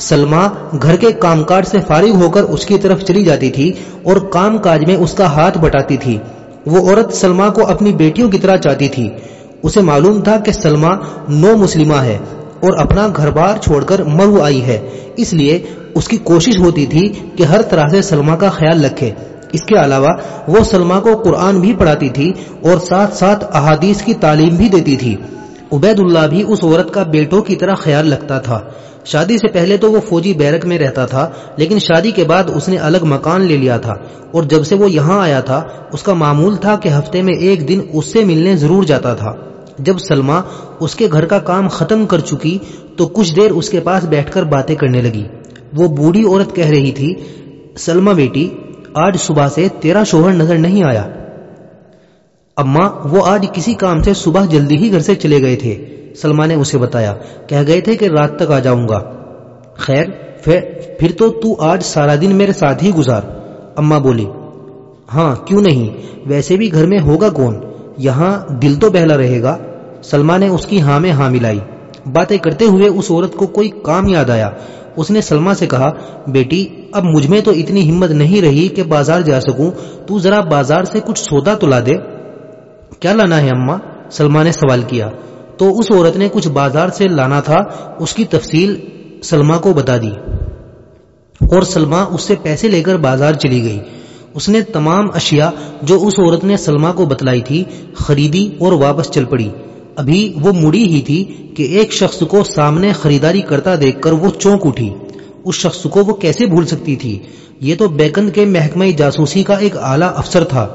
A: سلما گھر کے کام کاج سے فارغ ہو کر اس کی طرف چلی جاتی تھی اور کام کاج میں اس کا ہاتھ بٹاتی تھی۔ وہ عورت سلما کو اپنی بیٹیوں کی طرح چاہتی تھی۔ اسے معلوم تھا کہ سلما نو مسلمہ ہے اور اپنا گھر بار چھوڑ کر مرو آئی ہے۔ اس لیے اس کی کوشش ہوتی تھی کہ ہر طرح سے سلما کا خیال رکھے۔ اس کے علاوہ وہ سلما کو قرآن بھی پڑھاتی تھی اور ساتھ ساتھ احادیث کی تعلیم بھی دیتی تھی۔ عبید اللہ بھی اس عورت کا بیٹوں کی طرح خیال رکھتا تھا۔ شادی سے پہلے تو وہ فوجی بیرک میں رہتا تھا، لیکن شادی کے بعد اس نے الگ مکان لے لیا تھا اور جب سے وہ یہاں آیا تھا، اس کا معمول تھا کہ ہفتے میں ایک دن اس سے ملنے ضرور جاتا تھا۔ جب سلما اس کے گھر کا کام ختم کر چکی تو کچھ دیر اس کے پاس بیٹھ کر باتیں کرنے لگی۔ وہ بوڑھی عورت کہہ رہی تھی سلما بیٹی، آج صبح سے تیرا شوہر نظر نہیں آیا۔ اما وہ آج کسی کام سے صبح جلدی ہی گھر سے چلے گئے تھے۔ سلما نے اسے بتایا، کہہ گئے تھے کہ رات تک آ جاؤں گا۔ خیر، پھر تو تو آج سارا دن میرے ساتھ ہی گزار۔ اما بولی ہاں کیوں نہیں؟ ویسے بھی گھر میں ہوگا کون؟ یہاں دل تو بہلا رہے گا۔ سلما نے اس کی ہاں میں ہاں ملائی۔ باتیں کرتے ہوئے اس عورت کو کوئی کام یاد آیا۔ اس نے سلما سے کہا، بیٹی، اب مجھ میں تو اتنی ہمت نہیں رہی کہ بازار جا سکوں، تو ذرا بازار سے کچھ سودا تو لا دے. کیا لانا ہے اما سلما نے سوال کیا۔ تو اس عورت نے کچھ بازار سے لانا تھا، اس کی تفصیل سلما کو بتا دی. اور سلما اس سے پیسے لے کر بازار چلی گئی۔ اس نے تمام اشیاء جو اس عورت نے سلما کو بتلائی تھی، خریدی اور واپس چل پڑی۔ ابھی وہ مڑی ہی تھی کہ ایک شخص کو سامنے خریداری کرتا دیکھ کر وہ چونک اٹھی۔ اس شخص کو وہ کیسے بھول سکتی تھی؟ یہ تو بیکند کے محکمہ جاسوسی کا ایک اعلی افسر تھا۔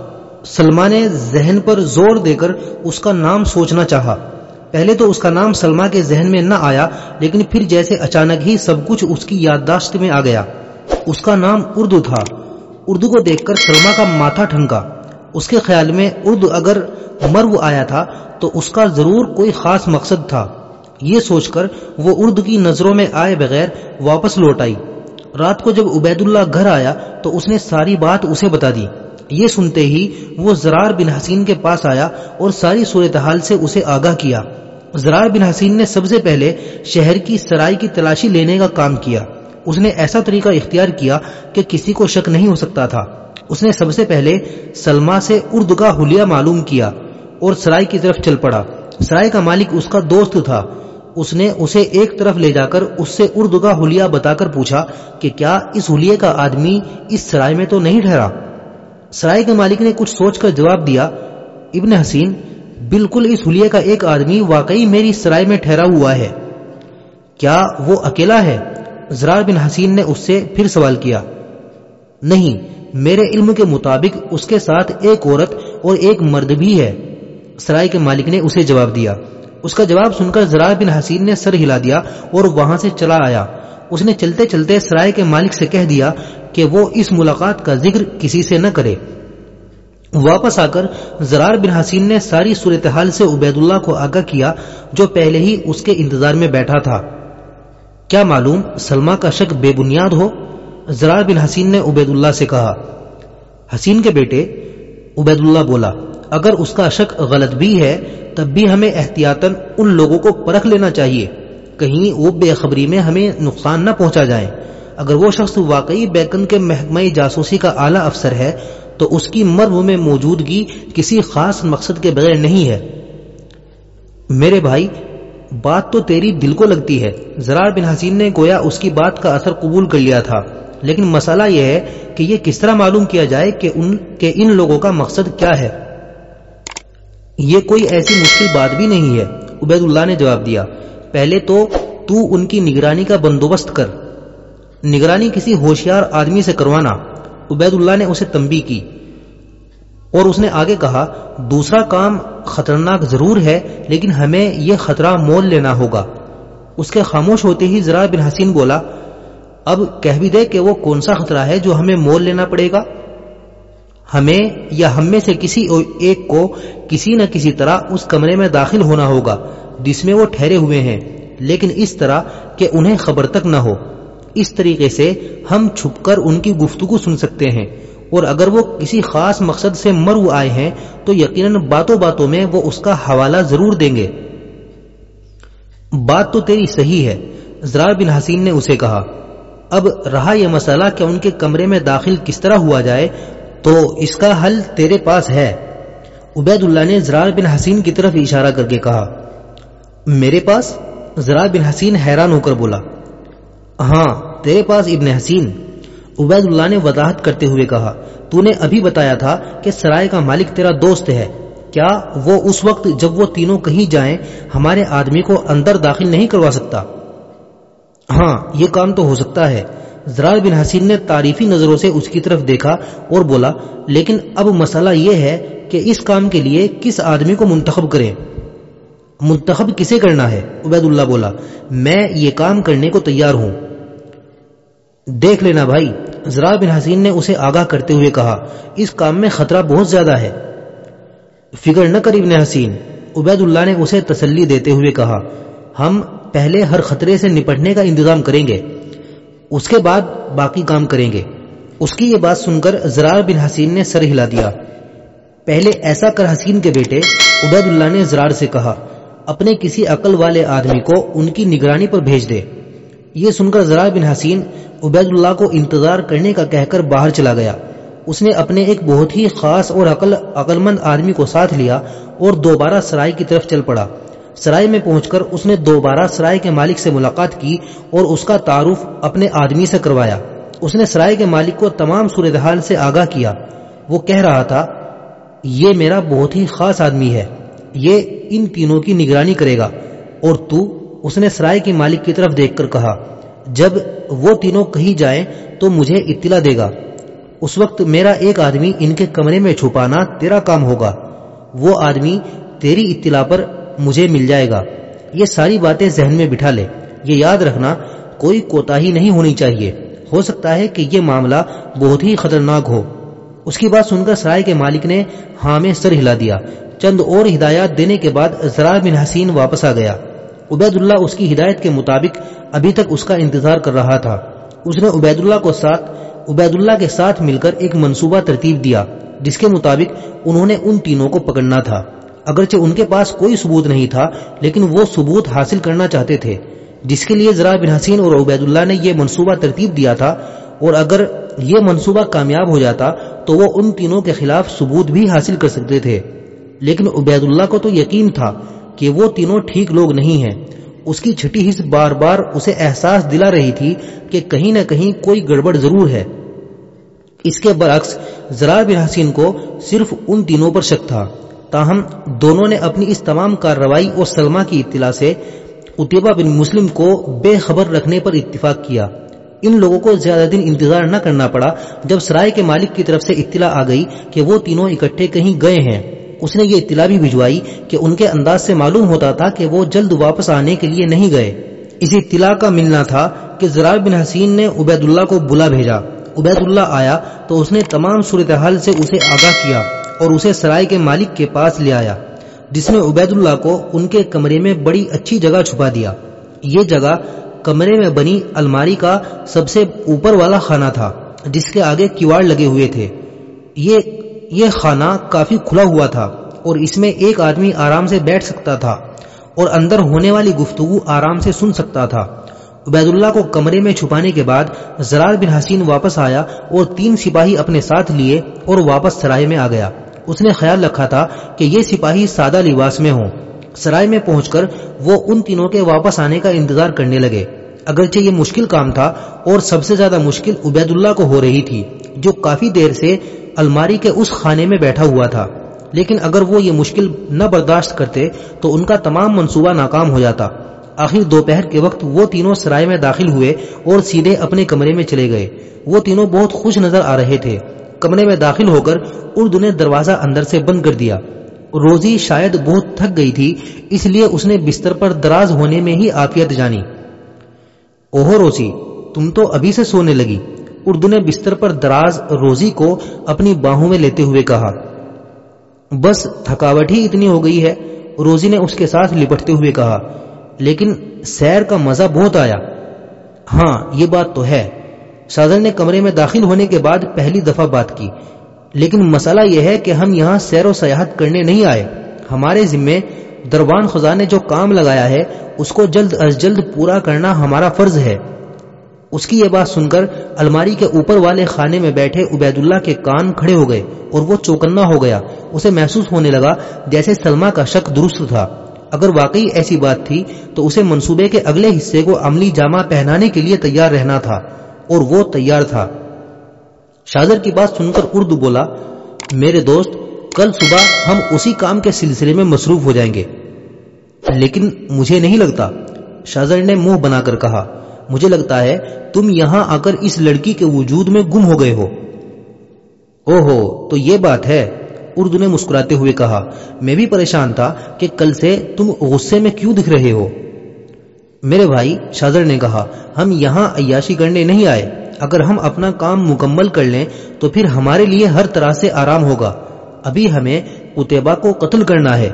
A: سلما نے ذہن پر زور دے کر اس کا نام سوچنا چاہا۔ پہلے تو اس کا نام سلما کے ذہن میں نہ آیا، لیکن پھر جیسے اچانک ہی سب کچھ اس کی یادداشت میں آ گیا۔ اس کا نام اردو تھا۔ اردو کو دیکھ کر سلما کا ماتھا ٹھنکا۔ اس کے خیال میں اردو اگر مرو آیا تھا تو اس کا ضرور کوئی خاص مقصد تھا۔ یہ سوچ کر وہ اردو کی نظروں میں آئے بغیر واپس لوٹ آئی۔ رات کو جب عبید اللہ گھر آیا تو اس نے ساری بات اسے بتا دی۔ یہ سنتے ہی وہ زرار بن حسین کے پاس آیا اور ساری صورتحال سے اسے آگاہ کیا۔ زرار بن حسین نے سب سے پہلے شہر کی سرائی کی تلاشی لینے کا کام کیا۔ اس نے ایسا طریقہ اختیار کیا کہ کسی کو شک نہیں ہو سکتا تھا۔ اس نے سب سے پہلے سلما سے اردو کا حلیہ معلوم کیا اور سرائی کی طرف چل پڑا۔ سرائی کا مالک اس کا دوست تھا۔ اس نے اسے ایک طرف لے جا کر اس سے اردو کا حلیہ بتا کر پوچھا کہ کیا اس حلیے کا آدمی اس سرائے میں تو نہیں ٹھہرا؟ سرائے کے مالک نے کچھ سوچ کر جواب دیا، ابن حسین، بالکل اس حلیے کا ایک آدمی واقعی میری سرائے میں ٹھہرا ہوا ہے۔ کیا وہ اکیلا ہے؟ زرار بن حسین نے اس سے پھر سوال کیا۔ نہیں، میرے علم کے مطابق اس کے ساتھ ایک عورت اور ایک مرد بھی ہے۔ سرائے کے مالک نے اسے جواب دیا۔ اس کا جواب سن کر زرار بن حسین نے سر ہلا دیا اور وہاں سے چلا آیا۔ اس نے چلتے چلتے سرائے کے مالک سے کہہ دیا کہ وہ اس ملاقات کا ذکر کسی سے نہ کرے۔ واپس آ کر زرار بن حسین نے ساری صورتحال سے عبید اللہ کو آگاہ کیا جو پہلے ہی اس کے انتظار میں بیٹھا تھا۔ کیا معلوم سلما کا شک بے بنیاد ہو؟ زرار بن حسین نے عبید اللہ سے کہا، حسین کے بیٹے عبید اللہ بولا، اگر اس کا شک غلط بھی ہے، تب بھی ہمیں احتیاطاً ان لوگوں کو پرکھ لینا چاہیے۔ کہیں وہ بے خبری میں ہمیں نقصان نہ پہنچا جائیں۔ اگر وہ شخص واقعی بیکن کے محکمہ جاسوسی کا اعلیٰ افسر ہے، تو اس کی مرو میں موجودگی کسی خاص مقصد کے بغیر نہیں ہے۔ میرے بھائی، بات تو تیری دل کو لگتی ہے۔ زرار بن حسین نے گویا اس کی بات کا اثر قبول کر لیا تھا۔ لیکن مسئلہ یہ ہے کہ یہ کس طرح معلوم کیا جائے کہ ان کہ ان لوگوں کا مقصد کیا ہے؟ یہ کوئی ایسی مشکل بات بھی نہیں ہے۔ عبید اللہ نے جواب دیا، پہلے تو تو ان کی نگرانی کا بندوبست کر، نگرانی کسی ہوشیار آدمی سے کروانا۔ عبید اللہ نے اسے تمبی کی اور اس نے آگے کہا، دوسرا کام خطرناک ضرور ہے، لیکن ہمیں یہ خطرہ مول لینا ہوگا۔ اس کے خاموش ہوتے ہی ذرا بن حسین بولا اب کہہ بھی دے کہ وہ کون سا خطرہ ہے جو ہمیں مول لینا پڑے گا؟ ہمیں یا ہم میں سے کسی ایک کو کسی نہ کسی طرح اس کمرے میں داخل ہونا ہوگا، جس میں وہ ٹھہرے ہوئے ہیں، لیکن اس طرح کہ انہیں خبر تک نہ ہو۔ اس طریقے سے ہم چھپ کر ان کی گفتگو سن سکتے ہیں۔ اور اگر وہ کسی خاص مقصد سے مرو آئے ہیں، تو یقیناً باتوں باتوں میں وہ اس کا حوالہ ضرور دیں گے۔ بات تو تیری صحیح ہے، زرار بن حسین نے اسے کہا۔ اب رہا یہ مسئلہ کہ ان کے کمرے میں داخل کس طرح ہوا جائے، تو اس کا حل تیرے پاس ہے۔ عبید اللہ نے زرار بن حسین کی طرف اشارہ کر کے کہا، میرے پاس؟ زرار بن حسین حیران ہو کر بولا ہاں تیرے پاس ابن حسین۔ عبید اللہ نے وضاحت کرتے ہوئے کہا، تو نے ابھی بتایا تھا کہ سرائے کا مالک تیرا دوست ہے۔ کیا وہ اس وقت جب وہ تینوں کہیں جائیں، ہمارے آدمی کو اندر داخل نہیں کروا سکتا؟ ہاں یہ کام تو ہو سکتا ہے۔ زرار بن حسین نے تعریفی نظروں سے اس کی طرف دیکھا اور بولا، لیکن اب مسئلہ یہ ہے کہ اس کام کے لیے کس آدمی کو منتخب کریں؟ منتخب کسے کرنا ہے؟ عبید اللہ بولا، میں یہ کام کرنے کو تیار ہوں۔ دیکھ لینا بھائی، زرار بن حسین نے اسے آگاہ کرتے ہوئے کہا، اس کام میں خطرہ بہت زیادہ ہے۔ فکر نہ کر ابن حسین عبید اللہ نے اسے تسلی دیتے ہوئے کہا، ہم پہلے ہر خطرے سے نپٹنے کا انتظام کریں گے۔ اس کے بعد باقی کام کریں گے۔ اس کی یہ بات سن کر زرار بن حسین نے سر ہلا دیا۔ پہلے ایسا کر حسین کے بیٹے عبید اللہ نے زرار سے کہا، اپنے کسی عقل والے آدمی کو ان کی نگرانی پر بھیج دے۔ یہ سن کر زرار بن حسین عبید اللہ کو انتظار کرنے کا کہہ کر باہر چلا گیا۔ اس نے اپنے ایک بہت ہی خاص اور عقل عقل مند آدمی کو ساتھ لیا اور دوبارہ سرائے کی طرف چل پڑا۔ سرائے میں پہنچ کر اس نے دوبارہ سرائے کے مالک سے ملاقات کی اور اس کا تعارف اپنے آدمی سے کروایا۔ اس نے سرائے کے مالک کو تمام صورتحال سے آگاہ کیا۔ وہ کہہ رہا تھا، یہ میرا بہت ہی خاص آدمی ہے۔ یہ ان تینوں کی نگرانی کرے گا۔ اور تو اس نے سرائے کے مالک کی طرف دیکھ کر کہا، جب وہ تینوں کہیں جائیں تو مجھے اطلاع دے گا۔ اس وقت میرا ایک آدمی ان کے کمرے میں چھپانا تیرا کام ہوگا۔ وہ آدمی تیری اطلاع پر مجھے مل جائے گا۔ یہ ساری باتیں ذہن میں بٹھا لے۔ یہ یاد رکھنا، کوئی کوتا ہی نہیں ہونی چاہیے۔ ہو سکتا ہے کہ یہ معاملہ بہت ہی خطرناک ہو۔ اس کی بات سن کر سرائے کے مالک نے ہاں میں سر ہلا دیا۔ چند اور ہدایات دینے کے بعد زرار بن حسین واپس آ گیا۔ عبید اللہ اس کی ہدایت کے مطابق ابھی تک اس کا انتظار کر رہا تھا۔ اس نے عبید اللہ کو ساتھ عبید اللہ کے ساتھ مل کر ایک منصوبہ ترتیب دیا، جس کے مطابق انہوں نے ان تینوں کو پکڑنا تھا۔ اگرچہ ان کے پاس کوئی ثبوت نہیں تھا، لیکن وہ ثبوت حاصل کرنا چاہتے تھے۔ جس کے لیے ذرا بن حسین اور عبید اللہ نے یہ منصوبہ ترتیب دیا تھا، اور اگر یہ منصوبہ کامیاب ہو جاتا تو وہ ان تینوں کے خلاف ثبوت بھی حاصل کر سکتے تھے۔ لیکن عبید اللہ کو تو یقین تھا کہ وہ تینوں ٹھیک لوگ نہیں ہیں۔ اس کی چھٹی حص بار بار اسے احساس دلا رہی تھی کہ کہیں نہ کہیں کوئی گڑبڑ ضرور ہے۔ اس کے برعکس زرار بن حسین کو صرف ان تینوں پر شک تھا۔ تاہم، دونوں نے اپنی اس تمام کارروائی اور سلما کی اطلاع سے اتبا بن مسلم کو بے خبر رکھنے پر اتفاق کیا۔ ان لوگوں کو زیادہ دن انتظار نہ کرنا پڑا جب سرائے کے مالک کی طرف سے اطلاع آ گئی کہ وہ تینوں اکٹھے کہیں گئے ہیں۔ اس نے یہ اطلاع بھی بھجوائی کہ ان کے انداز سے معلوم ہوتا تھا کہ وہ جلد واپس آنے کے لیے نہیں گئے۔ اس اطلاع کا ملنا تھا کہ زرار بن حسین نے عبید اللہ کو بلا بھیجا۔ عبید اللہ آیا تو اس نے تمام صورتحال سے اسے آگاہ کیا۔ اور اسے سرائے کے مالک کے پاس لے آیا، جس نے عبید اللہ کو ان کے کمرے میں بڑی اچھی جگہ چھپا دیا۔ یہ جگہ کمرے میں بنی الماری کا سب سے اوپر والا خانہ تھا، جس کے آگے کیواڑ لگے ہوئے تھے۔ یہ یہ خانہ کافی کھلا ہوا تھا اور اس میں ایک آدمی آرام سے بیٹھ سکتا تھا اور اندر ہونے والی گفتگو آرام سے سن سکتا تھا۔ عبید اللہ کو کمرے میں چھپانے کے بعد زرار بن حسین واپس آیا اور تین سپاہی اپنے ساتھ لیے اور واپس سرائے میں آ گیا۔ اس نے خیال رکھا تھا کہ یہ سپاہی سادہ لباس میں ہوں۔ سرائے میں پہنچ کر وہ ان تینوں کے واپس آنے کا انتظار کرنے لگے۔ اگرچہ یہ مشکل کام تھا اور سب سے زیادہ مشکل عبید اللہ کو ہو رہی تھی، جو کافی دیر سے الماری کے اس خانے میں بیٹھا ہوا تھا۔ لیکن اگر وہ یہ مشکل نہ برداشت کرتے تو ان کا تمام منصوبہ ناکام ہو جاتا۔ آخر دوپہر کے وقت وہ تینوں سرائے میں داخل ہوئے اور سیدھے اپنے کمرے میں چلے گئے۔ وہ تینوں بہت خوش نظر آ رہے تھے۔ کمرے میں داخل ہو کر اردو نے دروازہ اندر سے بند کر دیا۔ روزی شاید بہت تھک گئی تھی، اس لیے اس نے بستر پر دراز ہونے میں ہی آفیت جانی۔ اوہو روزی تم تو ابھی سے سونے لگی۔ اردو نے بستر پر دراز روزی کو اپنی باہوں میں لیتے ہوئے کہا۔ بس تھکاوٹ ہی اتنی ہو گئی ہے، روزی نے اس کے ساتھ لپٹتے ہوئے کہا۔ لیکن سیر کا مزہ بہت آیا۔ ہاں یہ بات تو ہے۔ شاہزر نے کمرے میں داخل ہونے کے بعد پہلی دفعہ بات کی۔ لیکن مسئلہ یہ ہے کہ ہم یہاں سیر و سیاحت کرنے نہیں آئے۔ ہمارے ذمے دروان خزاں نے جو کام لگایا ہے، اس کو جلد از جلد پورا کرنا ہمارا فرض ہے۔ اس کی یہ بات سن کر الماری کے اوپر والے خانے میں بیٹھے عبید اللہ کے کان کھڑے ہو گئے اور وہ چوکنا ہو گیا۔ اسے محسوس ہونے لگا جیسے سلما کا شک درست تھا۔ اگر واقعی ایسی بات تھی، تو اسے منصوبے کے اگلے حصے کو عملی جامع پہنانے کے لیے تیار رہنا تھا۔ اور وہ تیار تھا۔ شاہر کی بات سن کر اردو بولا، میرے دوست، کل صبح ہم اسی کام کے سلسلے میں مصروف ہو جائیں گے۔ لیکن مجھے نہیں لگتا۔ شاہزر نے منہ بنا کر کہا، مجھے لگتا ہے تم یہاں آ کر اس لڑکی کے وجود میں گم ہو گئے ہو۔ او ہو تو یہ بات ہے۔ اردو نے مسکراتے ہوئے کہا، میں بھی پریشان تھا کہ کل سے تم غصے میں کیوں دکھ رہے ہو؟ میرے بھائی شاہزر نے کہا، ہم یہاں عیاشی کرنے نہیں آئے۔ اگر ہم اپنا کام مکمل کر لیں، تو پھر ہمارے لیے ہر طرح سے آرام ہوگا۔ ابھی ہمیں اتبا کو قتل کرنا ہے۔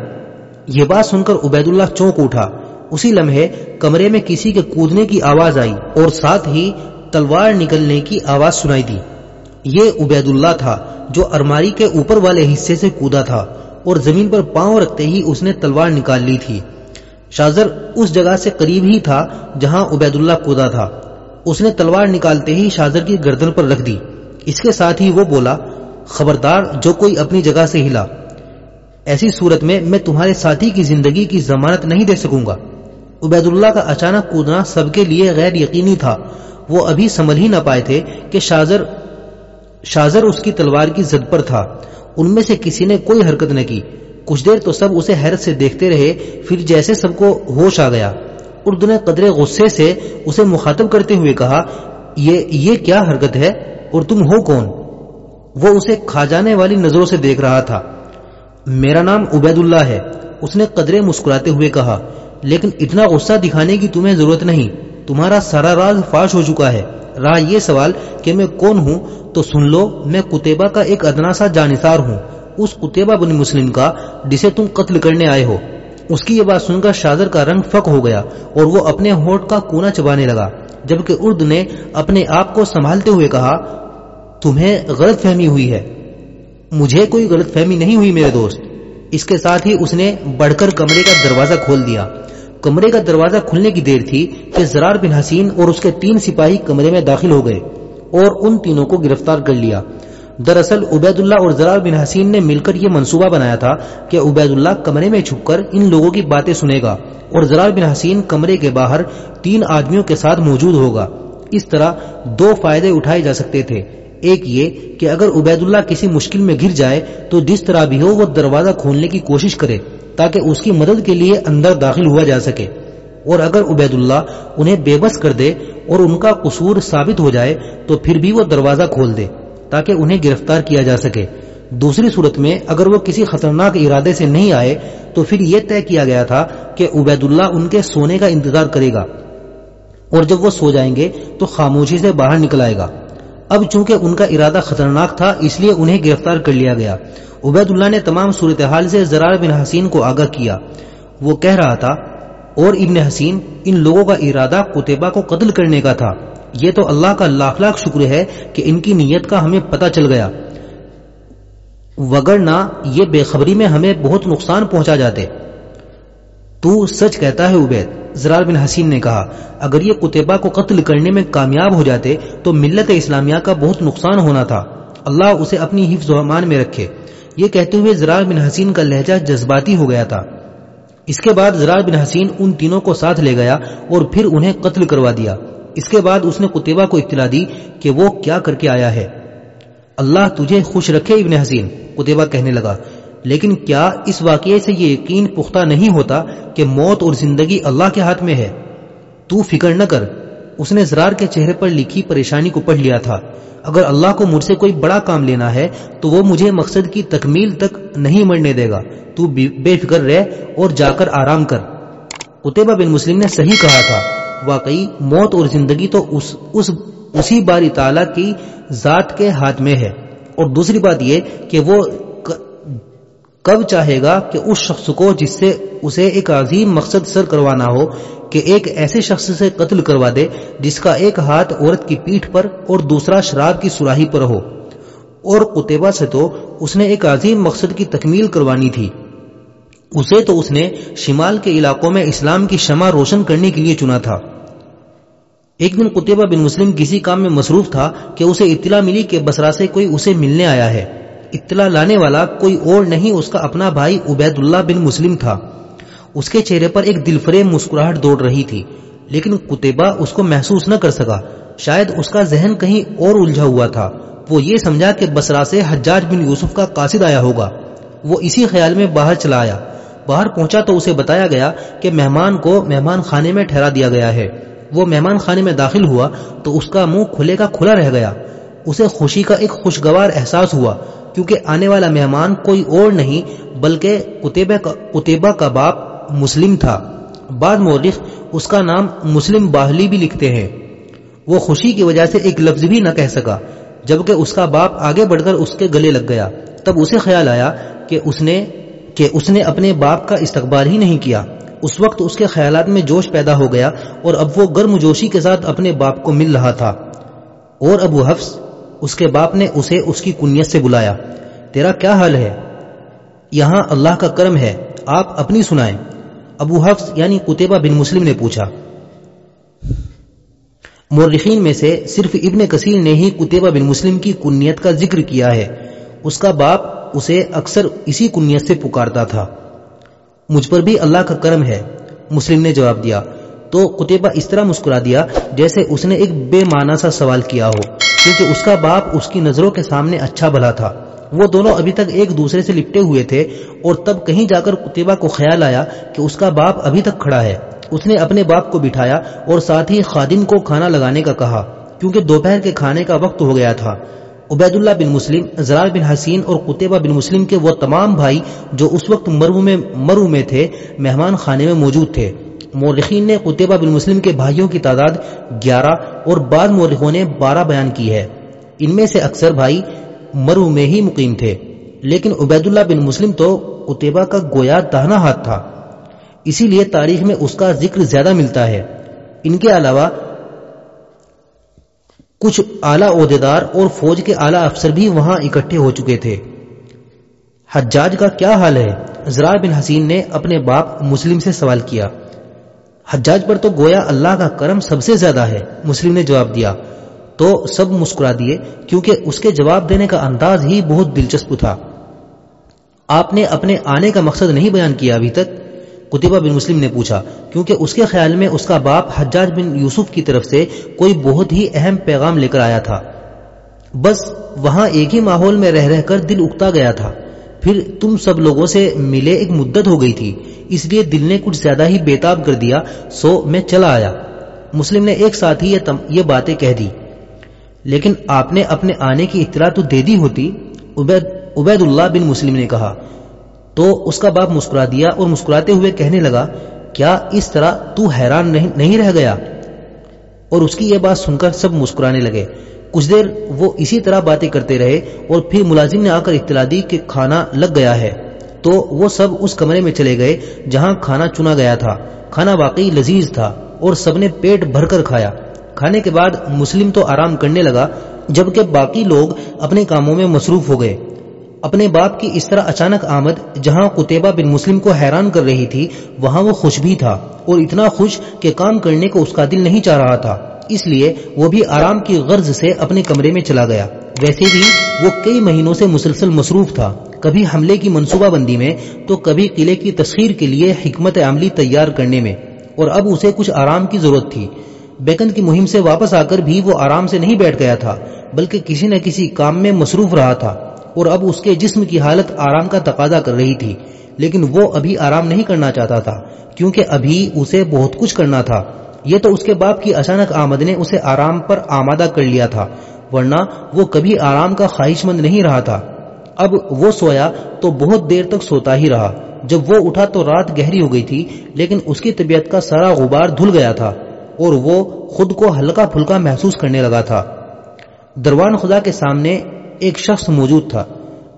A: یہ بات سن کر عبید اللہ چونک اٹھا۔ اسی لمحے کمرے میں کسی کے کودنے کی آواز آئی اور ساتھ ہی تلوار نکلنے کی آواز سنائی دی۔ یہ عبید اللہ تھا جو ارماری کے اوپر والے حصے سے کودا تھا اور زمین پر پاؤں رکھتے ہی اس نے تلوار نکال لی تھی۔ شاہزر اس جگہ سے قریب ہی تھا جہاں عبید اللہ کودا تھا۔ اس نے تلوار نکالتے ہی شاہزر کی گردن پر رکھ دی۔ اس کے ساتھ ہی وہ بولا، خبردار، جو کوئی اپنی جگہ سے ہلا۔ ایسی صورت میں میں تمہارے ساتھی کی زندگی کی ضمانت نہیں دے سکوں گا۔ عبید اللہ کا اچانک کودنا سب کے لیے غیر یقینی تھا۔ وہ ابھی سمجھ ہی نہ پائے تھے کہ شاہزر شاہزر اس کی تلوار کی زد پر تھا۔ ان میں سے کسی نے کوئی حرکت نہ کی۔ کچھ دیر تو سب اسے حیرت سے دیکھتے رہے، پھر جیسے سب کو ہوش آ گیا۔ اردو نے قدرے غصے سے اسے مخاطب کرتے ہوئے کہا، یہ یہ کیا حرکت ہے؟ اور تم ہو کون؟ وہ اسے کھا جانے والی نظروں سے دیکھ رہا تھا۔ میرا نام عبید اللہ ہے۔ اس نے قدرے مسکراتے ہوئے کہا، لیکن اتنا غصہ دکھانے کی تمہیں ضرورت نہیں، تمہارا سارا راز فاش ہو چکا ہے۔ رہا یہ سوال کہ میں کون ہوں، تو سن لو، میں کتبہ کا ایک ادنا سا جانسار ہوں۔ اس کتبہ بن مسلم کا جسے تم قتل کرنے آئے ہو۔ اس کی یہ بات سن کر شادر کا رنگ فک ہو گیا اور وہ اپنے ہوٹ کا کونا چبانے لگا، جبکہ ارد نے اپنے آپ کو سنبھالتے ہوئے کہا، تمہیں غلط فہمی ہوئی ہے۔ مجھے کوئی غلط فہمی نہیں ہوئی میرے دوست۔ اس کے ساتھ ہی اس نے بڑھ کر کمرے کا دروازہ کھول دیا۔ کمرے کا دروازہ کھلنے کی دیر تھی کہ زرار بن حسین اور اس کے تین سپاہی کمرے میں داخل ہو گئے اور ان تینوں کو گرفتار کر لیا۔ دراصل عبید اللہ اور زرار بن حسین نے مل کر یہ منصوبہ بنایا تھا کہ عبید اللہ کمرے میں چھپ کر ان لوگوں کی باتیں سنے گا اور زرار بن حسین کمرے کے باہر تین آدمیوں کے ساتھ موجود ہوگا۔ اس طرح دو فائدے اٹھائے جا سکتے تھے۔ ایک یہ کہ اگر عبید اللہ کسی مشکل میں گر جائے تو جس طرح بھی ہو وہ دروازہ کھولنے کی کوشش کرے تاکہ اس کی مدد کے لیے اندر داخل ہوا جا سکے۔ اور اگر عبید اللہ انہیں بے بس کر دے اور ان کا قصور ثابت ہو جائے تو پھر بھی وہ دروازہ کھول دے۔ تاکہ انہیں گرفتار کیا جا سکے۔ دوسری صورت میں اگر وہ کسی خطرناک ارادے سے نہیں آئے، تو پھر یہ طے کیا گیا تھا کہ عبید اللہ ان کے سونے کا انتظار کرے گا۔ اور جب وہ سو جائیں گے، تو خاموشی سے باہر نکل آئے گا۔ اب چونکہ ان کا ارادہ خطرناک تھا، اس لیے انہیں گرفتار کر لیا گیا۔ عبید اللہ نے تمام صورتحال سے زرار بن حسین کو آگاہ کیا۔ وہ کہہ رہا تھا، اور ابن حسین، ان لوگوں کا ارادہ کتبہ کو قتل کرنے کا تھا۔ یہ تو اللہ کا لاکھ لاکھ شکر ہے کہ ان کی نیت کا ہمیں پتہ چل گیا۔ وگرنہ یہ بے خبری میں ہمیں بہت نقصان پہنچا جاتے۔ تو سچ کہتا ہے عبید، زرار بن حسین نے کہا، اگر یہ کتبہ کو قتل کرنے میں کامیاب ہو جاتے تو ملت اسلامیہ کا بہت نقصان ہونا تھا۔ اللہ اسے اپنی حفظ و امان میں رکھے۔ یہ کہتے ہوئے زرار بن حسین کا لہجہ جذباتی ہو گیا تھا۔ اس کے بعد زرار بن حسین ان تینوں کو ساتھ لے گیا اور پھر انہیں قتل کروا دیا۔ اس کے بعد اس نے کتبہ کو اطلاع دی کہ وہ کیا کر کے آیا ہے۔ اللہ تجھے خوش رکھے ابن حسین کتبہ کہنے لگا۔ لیکن کیا اس واقعے سے یہ یقین پختہ نہیں ہوتا کہ موت اور زندگی اللہ کے ہاتھ میں ہے؟ تو فکر نہ کر۔ اس نے زرار کے چہرے پر لکھی پریشانی کو پڑھ لیا تھا۔ اگر اللہ کو مجھ سے کوئی بڑا کام لینا ہے، تو وہ مجھے مقصد کی تکمیل تک نہیں مرنے دے گا۔ تو بے فکر رہ اور جا کر آرام کر۔ قطبہ بن مسلم نے صحیح کہا تھا۔ واقعی موت اور زندگی تو اس, اس اسی باری تعالیٰ کی ذات کے ہاتھ میں ہے۔ اور دوسری بات یہ کہ وہ کب چاہے گا کہ اس شخص کو جس سے اسے ایک عظیم مقصد سر کروانا ہو کہ ایک ایسے شخص سے قتل کروا دے جس کا ایک ہاتھ عورت کی پیٹھ پر اور دوسرا شراب کی سراہی پر ہو۔ اور قطبہ سے تو اس نے ایک عظیم مقصد کی تکمیل کروانی تھی۔ اسے تو اس نے شمال کے علاقوں میں اسلام کی شمع روشن کرنے کے لیے چنا تھا۔ ایک دن قطبہ بن مسلم کسی کام میں مصروف تھا کہ اسے اطلاع ملی کہ بسرا سے کوئی اسے ملنے آیا ہے۔ اطلاع لانے والا کوئی اور نہیں، اس کا اپنا بھائی عبید اللہ بن مسلم تھا۔ اس کے چہرے پر ایک دل فریب مسکراہٹ دوڑ رہی تھی، لیکن کتبہ اس کو محسوس نہ کر سکا۔ شاید اس کا ذہن کہیں اور الجھا ہوا تھا۔ وہ یہ سمجھا کہ بسرا سے حجاج بن یوسف کا قاصد آیا ہوگا۔ وہ اسی خیال میں باہر چلا آیا۔ باہر پہنچا تو اسے بتایا گیا کہ مہمان کو مہمان خانے میں ٹھہرا دیا گیا ہے۔ وہ مہمان خانے میں داخل ہوا تو اس کا منہ کھلے کا کھلا رہ گیا۔ اسے خوشی کا ایک خوشگوار احساس ہوا، کیونکہ آنے والا مہمان کوئی اور نہیں، بلکہ قطبہ کا باپ مسلم تھا۔ بعد مورخ اس کا نام مسلم باہلی بھی لکھتے ہیں۔ وہ خوشی کی وجہ سے ایک لفظ بھی نہ کہہ سکا، جبکہ اس کا باپ آگے بڑھ کر اس کے گلے لگ گیا۔ تب اسے خیال آیا کہ اس نے کہ اس نے اپنے باپ کا استقبال ہی نہیں کیا۔ اس وقت اس کے خیالات میں جوش پیدا ہو گیا اور اب وہ گرم جوشی کے ساتھ اپنے باپ کو مل رہا تھا۔ اور ابو حفظ اس کے باپ نے اسے اس کی کنیت سے بلایا۔ تیرا کیا حال ہے؟ یہاں اللہ کا کرم ہے، آپ اپنی سنائیں۔ ابو حفظ یعنی قطبہ بن مسلم نے پوچھا۔ مورخین میں سے صرف ابن کثیر نے ہی قطبہ بن مسلم کی کنیت کا ذکر کیا ہے۔ اس کا باپ اسے اکثر اسی کنیت سے پکارتا تھا۔ مجھ پر بھی اللہ کا کرم ہے۔ مسلم نے جواب دیا۔ تو قطبہ اس طرح مسکرا دیا جیسے اس نے ایک بے معنی سا سوال کیا ہو، کیونکہ اس کا باپ اس کی نظروں کے سامنے اچھا بھلا تھا۔ وہ دونوں ابھی تک ایک دوسرے سے لپٹے ہوئے تھے اور تب کہیں جا کر قطبہ کو خیال آیا کہ اس کا باپ ابھی تک کھڑا ہے۔ اس نے اپنے باپ کو بٹھایا اور ساتھ ہی خادم کو کھانا لگانے کا کہا، کیونکہ دوپہر کے کھانے کا وقت ہو گیا تھا۔ عبید اللہ بن مسلم، زرار بن حسین اور قطبہ بن مسلم کے وہ تمام بھائی جو اس وقت مرو میں مرو میں تھے، مہمان خانے میں موجود تھے۔ مورخین نے قطبہ بن مسلم کے بھائیوں کی تعداد گیارہ اور بعض مورخوں نے بارہ بیان کی ہے۔ ان میں سے اکثر بھائی مرو میں ہی مقیم تھے۔ لیکن عبید اللہ بن مسلم تو قطبہ کا گویا دہنا ہاتھ تھا۔ اسی لیے تاریخ میں اس کا ذکر زیادہ ملتا ہے۔ ان کے علاوہ کچھ اعلی عہدیدار اور فوج کے اعلی افسر بھی وہاں اکٹھے ہو چکے تھے۔ حجاج کا کیا حال ہے؟ زرار بن حسین نے اپنے باپ مسلم سے سوال کیا۔ حجاج پر تو گویا اللہ کا کرم سب سے زیادہ ہے، مسلم نے جواب دیا۔ تو سب مسکرا دیے، کیونکہ اس کے جواب دینے کا انداز ہی بہت دلچسپ تھا۔ آپ نے اپنے آنے کا مقصد نہیں بیان کیا ابھی تک۔ قطبہ بن مسلم نے پوچھا، کیونکہ اس کے خیال میں اس کا باپ حجاج بن یوسف کی طرف سے کوئی بہت ہی اہم پیغام لے کر آیا تھا۔ بس وہاں ایک ہی ماحول میں رہ رہ کر دل اکتا گیا تھا۔ پھر تم سب لوگوں سے ملے ایک مدت ہو گئی تھی، اس لیے دل نے کچھ زیادہ ہی بےتاب کر دیا، سو میں چلا آیا۔ مسلم نے ایک ساتھ ہی یہ باتیں کہہ دی۔ لیکن آپ نے اپنے آنے کی اطلاع تو دے دی ہوتی؟ عبید عبید اللہ بن مسلم نے کہا تو اس کا باپ مسکرا دیا اور مسکراتے ہوئے کہنے لگا، کیا اس طرح تو حیران نہیں رہ گیا؟ اور اس کی یہ بات سن کر سب مسکرانے لگے۔ کچھ دیر وہ اسی طرح باتیں کرتے رہے اور پھر ملازم نے آ کر اطلاع دی کہ کھانا لگ گیا ہے۔ تو وہ سب اس کمرے میں چلے گئے جہاں کھانا چنا گیا تھا۔ کھانا واقعی لذیذ تھا اور سب نے پیٹ بھر کر کھایا۔ کھانے کے بعد مسلم تو آرام کرنے لگا، جبکہ باقی لوگ اپنے کاموں میں مصروف ہو گئے۔ اپنے باپ کی اس طرح اچانک آمد جہاں قطبہ بن مسلم کو حیران کر رہی تھی، وہاں وہ خوش بھی تھا اور اتنا خوش کہ کام کرنے کو اس کا دل نہیں چاہ رہا تھا۔ اس لیے وہ بھی آرام کی غرض سے اپنے کمرے میں چلا گیا۔ ویسے بھی وہ کئی مہینوں سے مسلسل مصروف تھا۔ کبھی حملے کی منصوبہ بندی میں، تو کبھی قلعے کی تسخیر کے لیے حکمت عملی تیار کرنے میں۔ اور اب اسے کچھ آرام کی ضرورت تھی۔ بیکن کی مہم سے واپس آ کر بھی وہ آرام سے نہیں بیٹھ گیا تھا، بلکہ کسی نہ کسی کام میں مصروف رہا تھا۔ اور اب اس کے جسم کی حالت آرام کا تقاضا کر رہی تھی، لیکن وہ ابھی آرام نہیں کرنا چاہتا تھا، کیونکہ ابھی اسے بہت کچھ کرنا تھا۔ یہ تو اس کے باپ کی اچانک آمد نے اسے آرام پر آمادہ کر لیا تھا، ورنہ وہ کبھی آرام کا خواہش مند نہیں رہا تھا۔ اب وہ سویا تو بہت دیر تک سوتا ہی رہا۔ جب وہ اٹھا تو رات گہری ہو گئی تھی، لیکن اس کی طبیعت کا سارا غبار دھل گیا تھا اور وہ خود کو ہلکا پھلکا محسوس کرنے لگا تھا۔ دروان خدا کے سامنے ایک شخص موجود تھا۔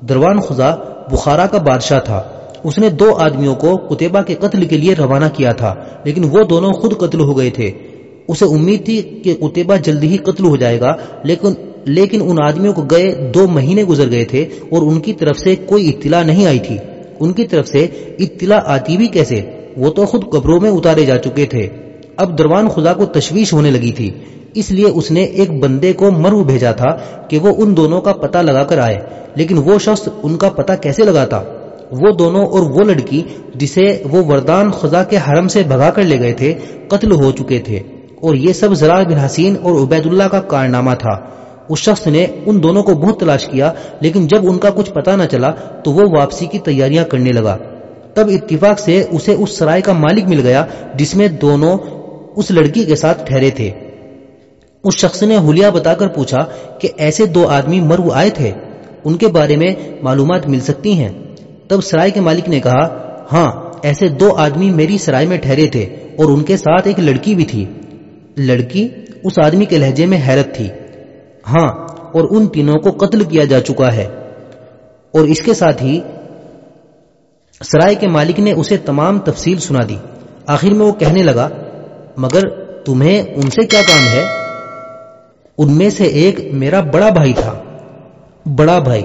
A: دروان خدا بخارا کا بادشاہ تھا۔ اس نے دو آدمیوں کو کتبہ کے قتل کے لیے روانہ کیا تھا، لیکن وہ دونوں خود قتل ہو گئے تھے۔ اسے امید تھی کہ کتبہ جلدی ہی قتل ہو جائے گا، لیکن لیکن ان آدمیوں کو گئے دو مہینے گزر گئے تھے اور ان کی طرف سے کوئی اطلاع نہیں آئی تھی۔ ان کی طرف سے اطلاع آتی بھی کیسے؟ وہ تو خود قبروں میں اتارے جا چکے تھے۔ اب دروان خدا کو تشویش ہونے لگی تھی۔ اس لیے اس نے ایک بندے کو مرو بھیجا تھا کہ وہ ان دونوں کا پتہ لگا کر آئے۔ لیکن وہ شخص ان کا پتہ کیسے لگاتا؟ وہ دونوں اور وہ لڑکی جسے وہ وردان خدا کے حرم سے بھگا کر لے گئے تھے، قتل ہو چکے تھے۔ اور یہ سب ذرا بن حسین اور عبید اللہ کا کارنامہ تھا۔ اس شخص نے ان دونوں کو بہت تلاش کیا، لیکن جب ان کا کچھ پتا نہ چلا تو وہ واپسی کی تیاریاں کرنے لگا۔ تب اتفاق سے اسے اس سرائے کا مالک مل گیا جس میں دونوں اس لڑکی کے ساتھ ٹھہرے تھے۔ اس شخص نے ہولیا بتا کر پوچھا کہ ایسے دو آدمی مرو آئے تھے، ان کے بارے میں معلومات مل سکتی ہیں۔ تب سرائے کے مالک نے کہا ہاں ایسے دو آدمی میری سرائے میں ٹھہرے تھے اور ان کے ساتھ ایک لڑکی بھی تھی۔ لڑکی اس آدمی کے لہجے میں حیرت تھی۔ ہاں اور ان تینوں کو قتل کیا جا چکا ہے۔ اور اس کے ساتھ ہی سرائے کے مالک نے اسے تمام تفصیل سنا دی۔ آخر میں وہ کہنے لگا، مگر تمہیں ان سے کیا کام ہے؟ ان میں سے ایک میرا بڑا بھائی تھا۔ بڑا بھائی۔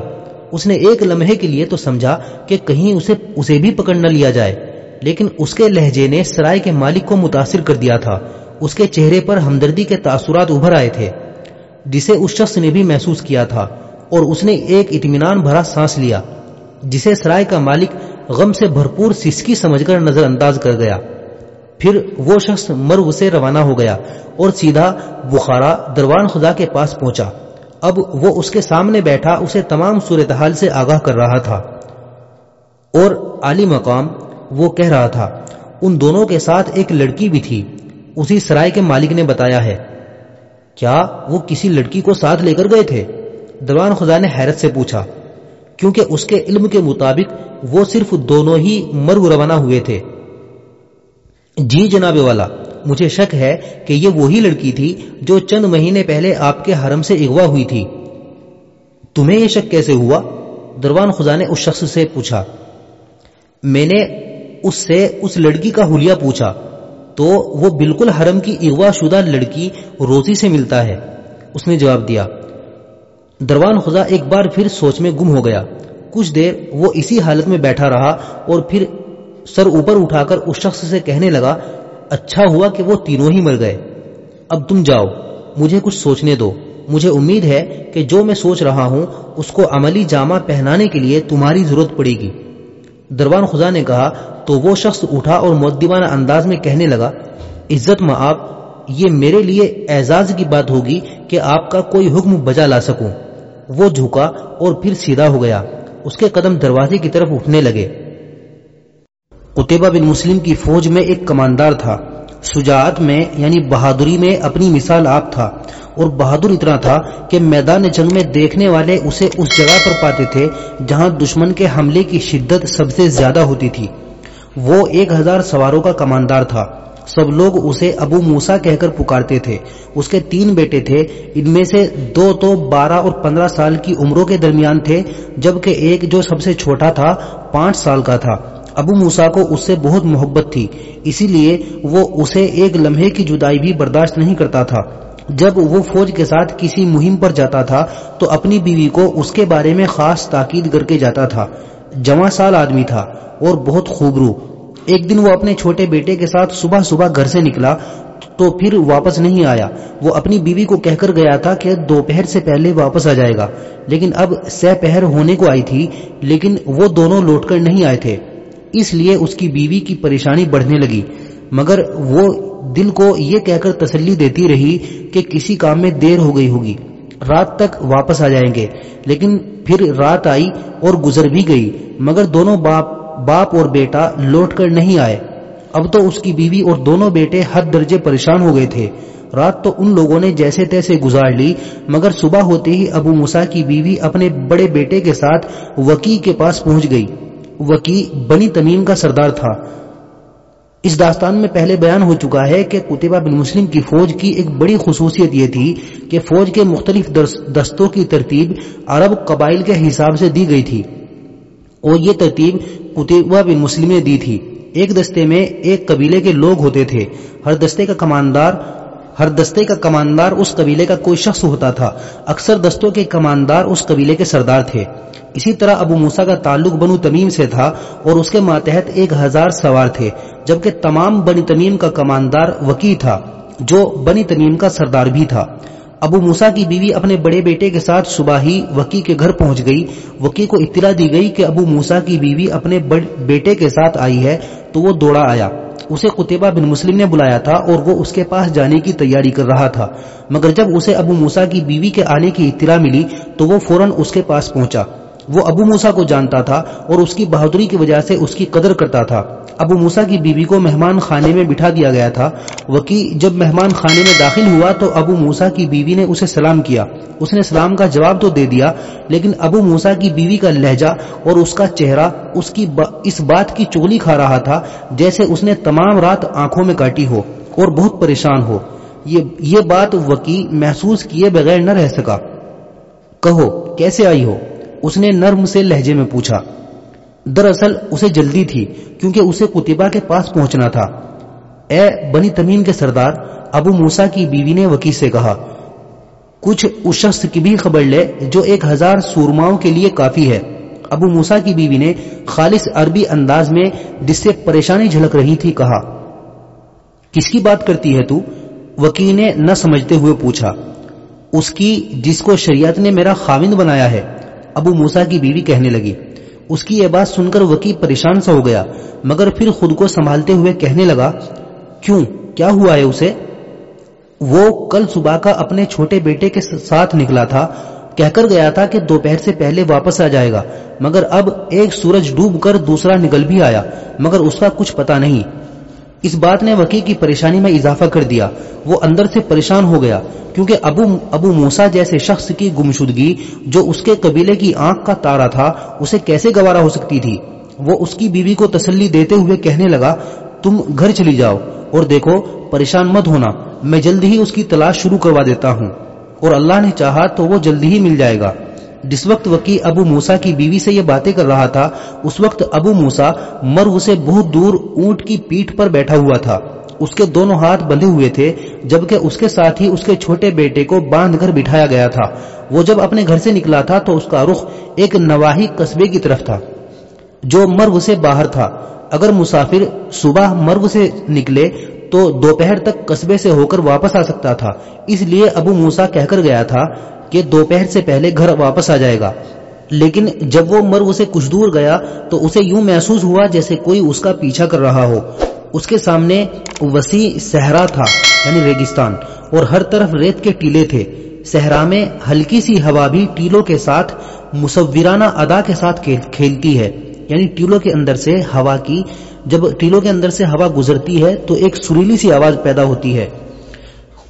A: اس نے ایک لمحے کے لیے تو سمجھا کہ کہیں اسے اسے بھی پکڑ نہ لیا جائے۔ لیکن اس کے لہجے نے سرائے کے مالک کو متاثر کر دیا تھا۔ اس کے چہرے پر ہمدردی کے تاثرات ابھر آئے تھے، جسے اس شخص نے بھی محسوس کیا تھا۔ اور اس نے ایک اطمینان بھرا سانس لیا، جسے سرائے کا مالک غم سے بھرپور سسکی سمجھ کر نظر انداز کر گیا۔ پھر وہ شخص مرو سے روانہ ہو گیا اور سیدھا بخارا دروان خدا کے پاس پہنچا۔ اب وہ اس کے سامنے بیٹھا، اسے تمام صورتحال سے آگاہ کر رہا تھا۔ اور عالی مقام وہ کہہ رہا تھا، ان دونوں کے ساتھ ایک لڑکی بھی تھی، اسی سرائے کے مالک نے بتایا ہے۔ کیا وہ کسی لڑکی کو ساتھ لے کر گئے تھے؟ دروان خدا نے حیرت سے پوچھا۔ کیونکہ اس کے علم کے مطابق وہ صرف دونوں ہی مرگ روانہ ہوئے تھے۔ جی جناب والا، مجھے شک ہے کہ یہ وہی لڑکی تھی جو چند مہینے پہلے آپ کے حرم سے اغوا ہوئی تھی۔ تمہیں یہ شک کیسے ہوا؟ دروان خدا نے اس شخص سے پوچھا۔ میں نے اس سے اس لڑکی کا حلیہ پوچھا۔ تو وہ بالکل حرم کی اغوا شدہ لڑکی روزی سے ملتا ہے۔ اس نے جواب دیا۔ دروان خدا ایک بار پھر سوچ میں گم ہو گیا۔ کچھ دیر وہ اسی حالت میں بیٹھا رہا اور پھر سر اوپر اٹھا کر اس شخص سے کہنے لگا اچھا ہوا کہ وہ تینوں ہی مر گئے۔ اب تم جاؤ، مجھے کچھ سوچنے دو۔ مجھے امید ہے کہ جو میں سوچ رہا ہوں، اس کو عملی جامہ پہنانے کے لیے تمہاری ضرورت پڑے گی۔ دروان خدا نے کہا، تو وہ شخص اٹھا اور مدبانہ انداز میں کہنے لگا، عزت میں آپ یہ میرے لیے اعزاز کی بات ہوگی کہ آپ کا کوئی حکم بجا لا سکوں۔ وہ جھکا اور پھر سیدھا ہو گیا۔ اس کے قدم دروازے کی طرف اٹھنے لگے۔ قطبہ بن مسلم کی فوج میں ایک کماندار تھا۔ سجاعت میں یعنی بہادری میں اپنی مثال آپ تھا۔ اور بہادر اتنا تھا کہ میدان جنگ میں دیکھنے والے اسے اس جگہ پر پاتے تھے جہاں دشمن کے حملے کی شدت سب سے زیادہ ہوتی تھی۔ وہ ایک ہزار سواروں کا کماندار تھا۔ سب لوگ اسے ابو موسا کہہ کر پکارتے تھے۔ اس کے تین بیٹے تھے۔ ان میں سے دو تو بارہ اور پندرہ سال کی عمروں کے درمیان تھے، جبکہ ایک جو سب سے چھوٹا تھا، پانچ سال کا تھا۔ ابو موسا کو اس سے بہت محبت تھی، اسی لیے وہ اسے ایک لمحے کی جدائی بھی برداشت نہیں کرتا تھا۔ جب وہ فوج کے ساتھ کسی مہم پر جاتا تھا، تو اپنی بیوی کو اس کے بارے میں خاص تاکید کر کے جاتا تھا۔ جمع سال آدمی تھا اور بہت خوبرو۔ ایک دن وہ اپنے چھوٹے بیٹے کے ساتھ صبح صبح گھر سے نکلا، تو پھر واپس نہیں آیا۔ وہ اپنی بیوی کو کہہ کر گیا تھا کہ دوپہر سے پہلے واپس آ جائے گا۔ لیکن اب سہ پہر ہونے کو آئی تھی، لیکن وہ دونوں لوٹ کر نہیں آئے تھے۔ اس لیے اس کی بیوی کی پریشانی بڑھنے لگی۔ مگر وہ دل کو یہ کہہ کر تسلی دیتی رہی کہ کسی کام میں دیر ہو گئی ہوگی۔ رات تک واپس آ جائیں گے۔ لیکن پھر رات آئی اور گزر بھی گئی۔ مگر دونوں باپ باپ اور بیٹا لوٹ کر نہیں آئے۔ اب تو اس کی بیوی اور دونوں بیٹے حد درجے پریشان ہو گئے تھے۔ رات تو ان لوگوں نے جیسے تیسے گزار لی، مگر صبح ہوتے ہی ابو مسا کی بیوی اپنے بڑے بیٹے کے ساتھ وکی کے پاس پہنچ گئی۔ وکی بنی تمیم کا سردار تھا۔ اس داستان میں پہلے بیان ہو چکا ہے کہ کتبہ بن مسلم کی فوج کی ایک بڑی خصوصیت یہ تھی کہ فوج کے مختلف دستوں کی ترتیب عرب قبائل کے حساب سے دی گئی تھی اور یہ ترتیب قطبہ بن مسلم نے دی تھی۔ ایک دستے میں ایک قبیلے کے لوگ ہوتے تھے۔ ہر دستے کا کماندار ہر دستے کا کماندار اس قبیلے کا کوئی شخص ہوتا تھا۔ اکثر دستوں کے کماندار اس قبیلے کے سردار تھے۔ اسی طرح ابو موسا کا تعلق بنو تمیم سے تھا اور اس کے ماتحت ایک ہزار سوار تھے، جبکہ تمام بنی تمیم کا کماندار وکی تھا، جو بنی تمیم کا سردار بھی تھا۔ ابو موسا کی بیوی اپنے بڑے بیٹے کے ساتھ صبح ہی وکی کے گھر پہنچ گئی۔ وکی کو اطلاع دی گئی کہ ابو موسا کی بیوی اپنے بیٹے کے ساتھ آئی ہے، تو وہ دوڑا آیا۔ اسے قطبہ بن مسلم نے بلایا تھا اور وہ اس کے پاس جانے کی تیاری کر رہا تھا۔ مگر جب اسے ابو موسا کی بیوی کے آنے کی اطلاع ملی تو وہ فوراً اس کے پاس پہنچا۔ وہ ابو موسا کو جانتا تھا اور اس کی بہادری کی وجہ سے اس کی قدر کرتا تھا۔ ابو موسا کی بیوی کو مہمان خانے میں بٹھا دیا گیا تھا۔ وکی جب مہمان خانے میں داخل ہوا تو ابو موسا کی بیوی نے اسے سلام کیا۔ اس نے سلام کا جواب تو دے دیا، لیکن ابو موسا کی بیوی کا لہجہ اور اس کا چہرہ اس کی با، اس بات کی چولی کھا رہا تھا جیسے اس نے تمام رات آنکھوں میں کاٹی ہو اور بہت پریشان ہو۔ یہ بات وکی محسوس کیے بغیر نہ رہ سکا۔ کہو، کیسے آئی ہو؟ اس نے نرم سے لہجے میں پوچھا۔ دراصل اسے جلدی تھی کیونکہ اسے کتبہ کے پاس پہنچنا تھا۔ اے بنی تمین کے سردار، ابو موسا کی بیوی نے وکیل سے کہا، کچھ اس شخص کی بھی خبر لے جو ایک ہزار سورماؤں کے لیے کافی ہے۔ ابو موسا کی بیوی نے خالص عربی انداز میں جس سے پریشانی جھلک رہی تھی کہا، کس کی بات کرتی ہے تو؟ وکیل نے نہ سمجھتے ہوئے پوچھا، اس کی جس کو شریعت نے میرا خاوند بنایا ہے ابو موسا کی بیوی کہنے لگی۔ اس کی یہ بات سن کر وکی پریشان سا ہو گیا، مگر پھر خود کو سنبھالتے ہوئے کہنے لگا، کیوں؟ کیا ہوا ہے اسے؟ وہ کل صبح کا اپنے چھوٹے بیٹے کے ساتھ نکلا تھا، کہہ کر گیا تھا کہ دوپہر سے پہلے واپس آ جائے گا، مگر اب ایک سورج ڈوب کر دوسرا نکل بھی آیا، مگر اس کا کچھ پتا نہیں۔ اس بات نے وکی کی پریشانی میں اضافہ کر دیا۔ وہ اندر سے پریشان ہو گیا، کیونکہ ابو ابو موسا جیسے شخص کی گمشدگی جو اس کے قبیلے کی آنکھ کا تارا تھا، اسے کیسے گوارا ہو سکتی تھی؟ وہ اس کی بیوی کو تسلی دیتے ہوئے کہنے لگا، تم گھر چلی جاؤ اور دیکھو، پریشان مت ہونا، میں جلد ہی اس کی تلاش شروع کروا دیتا ہوں۔ اور اللہ نے چاہا تو وہ جلد ہی مل جائے گا۔ جس وقت وکی ابو موسا کی بیوی سے یہ باتیں کر رہا تھا، اس وقت ابو موسا مرغ سے بہت دور اونٹ کی پیٹ پر بیٹھا ہوا تھا۔ اس کے دونوں ہاتھ بندھے ہوئے تھے، جبکہ اس کے ساتھ ہی اس کے چھوٹے بیٹے کو باندھ کر بٹھایا گیا تھا۔ وہ جب اپنے گھر سے نکلا تھا تو اس کا رخ ایک نواحی قصبے کی طرف تھا۔ جو مرغ سے باہر تھا۔ اگر مسافر صبح مرغ سے نکلے تو دوپہر تک قصبے سے ہو کر واپس آ سکتا تھا۔ اس لیے ابو موسا کہہ کر گیا تھا کہ دوپہر سے پہلے گھر واپس آ جائے گا۔ لیکن جب وہ مرغ سے کچھ دور گیا تو اسے یوں محسوس ہوا جیسے کوئی اس کا پیچھا کر رہا ہو۔ اس کے سامنے وسیع صحرا تھا یعنی ریگستان، اور ہر طرف ریت کے ٹیلے تھے۔ صحرا میں ہلکی سی ہوا بھی ٹیلوں کے ساتھ، مصورانہ ادا کے ساتھ کھیلتی ہے۔ یعنی ٹیلوں کے اندر سے ہوا کی جب ٹیلوں کے اندر سے ہوا گزرتی ہے تو ایک سریلی سی آواز پیدا ہوتی ہے۔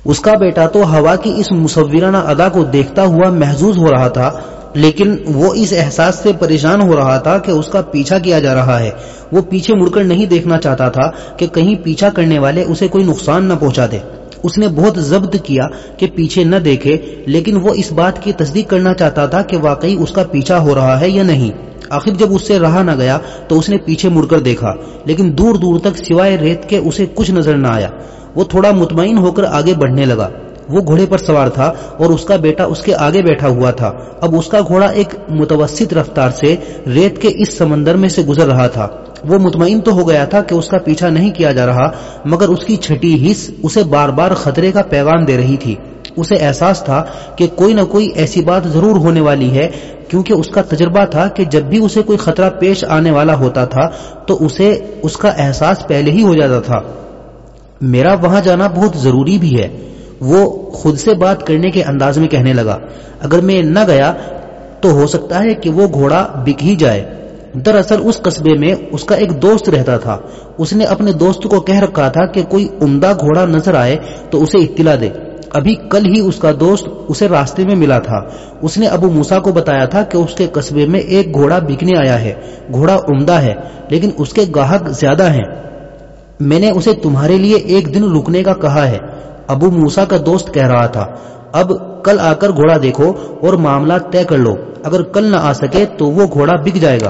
A: اس کا بیٹا تو ہوا کی اس مصورانہ ادا کو دیکھتا ہوا محظوظ ہو رہا تھا، لیکن وہ اس احساس سے پریشان ہو رہا تھا کہ اس کا پیچھا کیا جا رہا ہے۔ وہ پیچھے مڑ کر نہیں دیکھنا چاہتا تھا کہ کہیں پیچھا کرنے والے اسے کوئی نقصان نہ پہنچا دے۔ اس نے بہت ضبط کیا کہ پیچھے نہ دیکھے، لیکن وہ اس بات کی تصدیق کرنا چاہتا تھا کہ واقعی اس کا پیچھا ہو رہا ہے یا نہیں۔ آخر جب اس سے رہا نہ گیا تو اس نے پیچھے مڑ کر دیکھا، لیکن دور دور تک سوائے ریت کے اسے کچھ نظر نہ آیا۔ وہ تھوڑا مطمئن ہو کر آگے بڑھنے لگا۔ وہ گھوڑے پر سوار تھا اور اس کا بیٹا اس کے آگے بیٹھا ہوا تھا۔ اب اس کا گھوڑا ایک متوسط رفتار سے ریت کے اس سمندر میں سے گزر رہا تھا۔ وہ مطمئن تو ہو گیا تھا کہ اس کا پیچھا نہیں کیا جا رہا، مگر اس کی چھٹی حص اسے بار بار خطرے کا پیغام دے رہی تھی۔ اسے احساس تھا کہ کوئی نہ کوئی ایسی بات ضرور ہونے والی ہے، کیونکہ اس کا تجربہ تھا کہ جب بھی اسے کوئی خطرہ پیش آنے والا ہوتا تھا، تو اسے اس کا احساس پہلے ہی ہو جاتا تھا۔ میرا وہاں جانا بہت ضروری بھی ہے۔ وہ خود سے بات کرنے کے انداز میں کہنے لگا، اگر میں نہ گیا تو ہو سکتا ہے کہ وہ گھوڑا بک ہی جائے۔ دراصل اس قصبے میں اس کا ایک دوست رہتا تھا۔ اس نے اپنے دوست کو کہہ رکھا تھا کہ کوئی عمدہ گھوڑا نظر آئے تو اسے اطلاع دے۔ ابھی کل ہی اس کا دوست اسے راستے میں ملا تھا۔ اس نے ابو موسا کو بتایا تھا کہ اس کے قصبے میں ایک گھوڑا بکنے آیا ہے۔ گھوڑا عمدہ ہے، لیکن اس کے گاہک زیادہ ہیں۔ میں نے اسے تمہارے لیے ایک دن رکنے کا کہا ہے۔ ابو موسا کا دوست کہہ رہا تھا، اب کل آ کر گھوڑا دیکھو اور معاملہ طے کر لو۔ اگر کل نہ آ سکے تو وہ گھوڑا بک جائے گا۔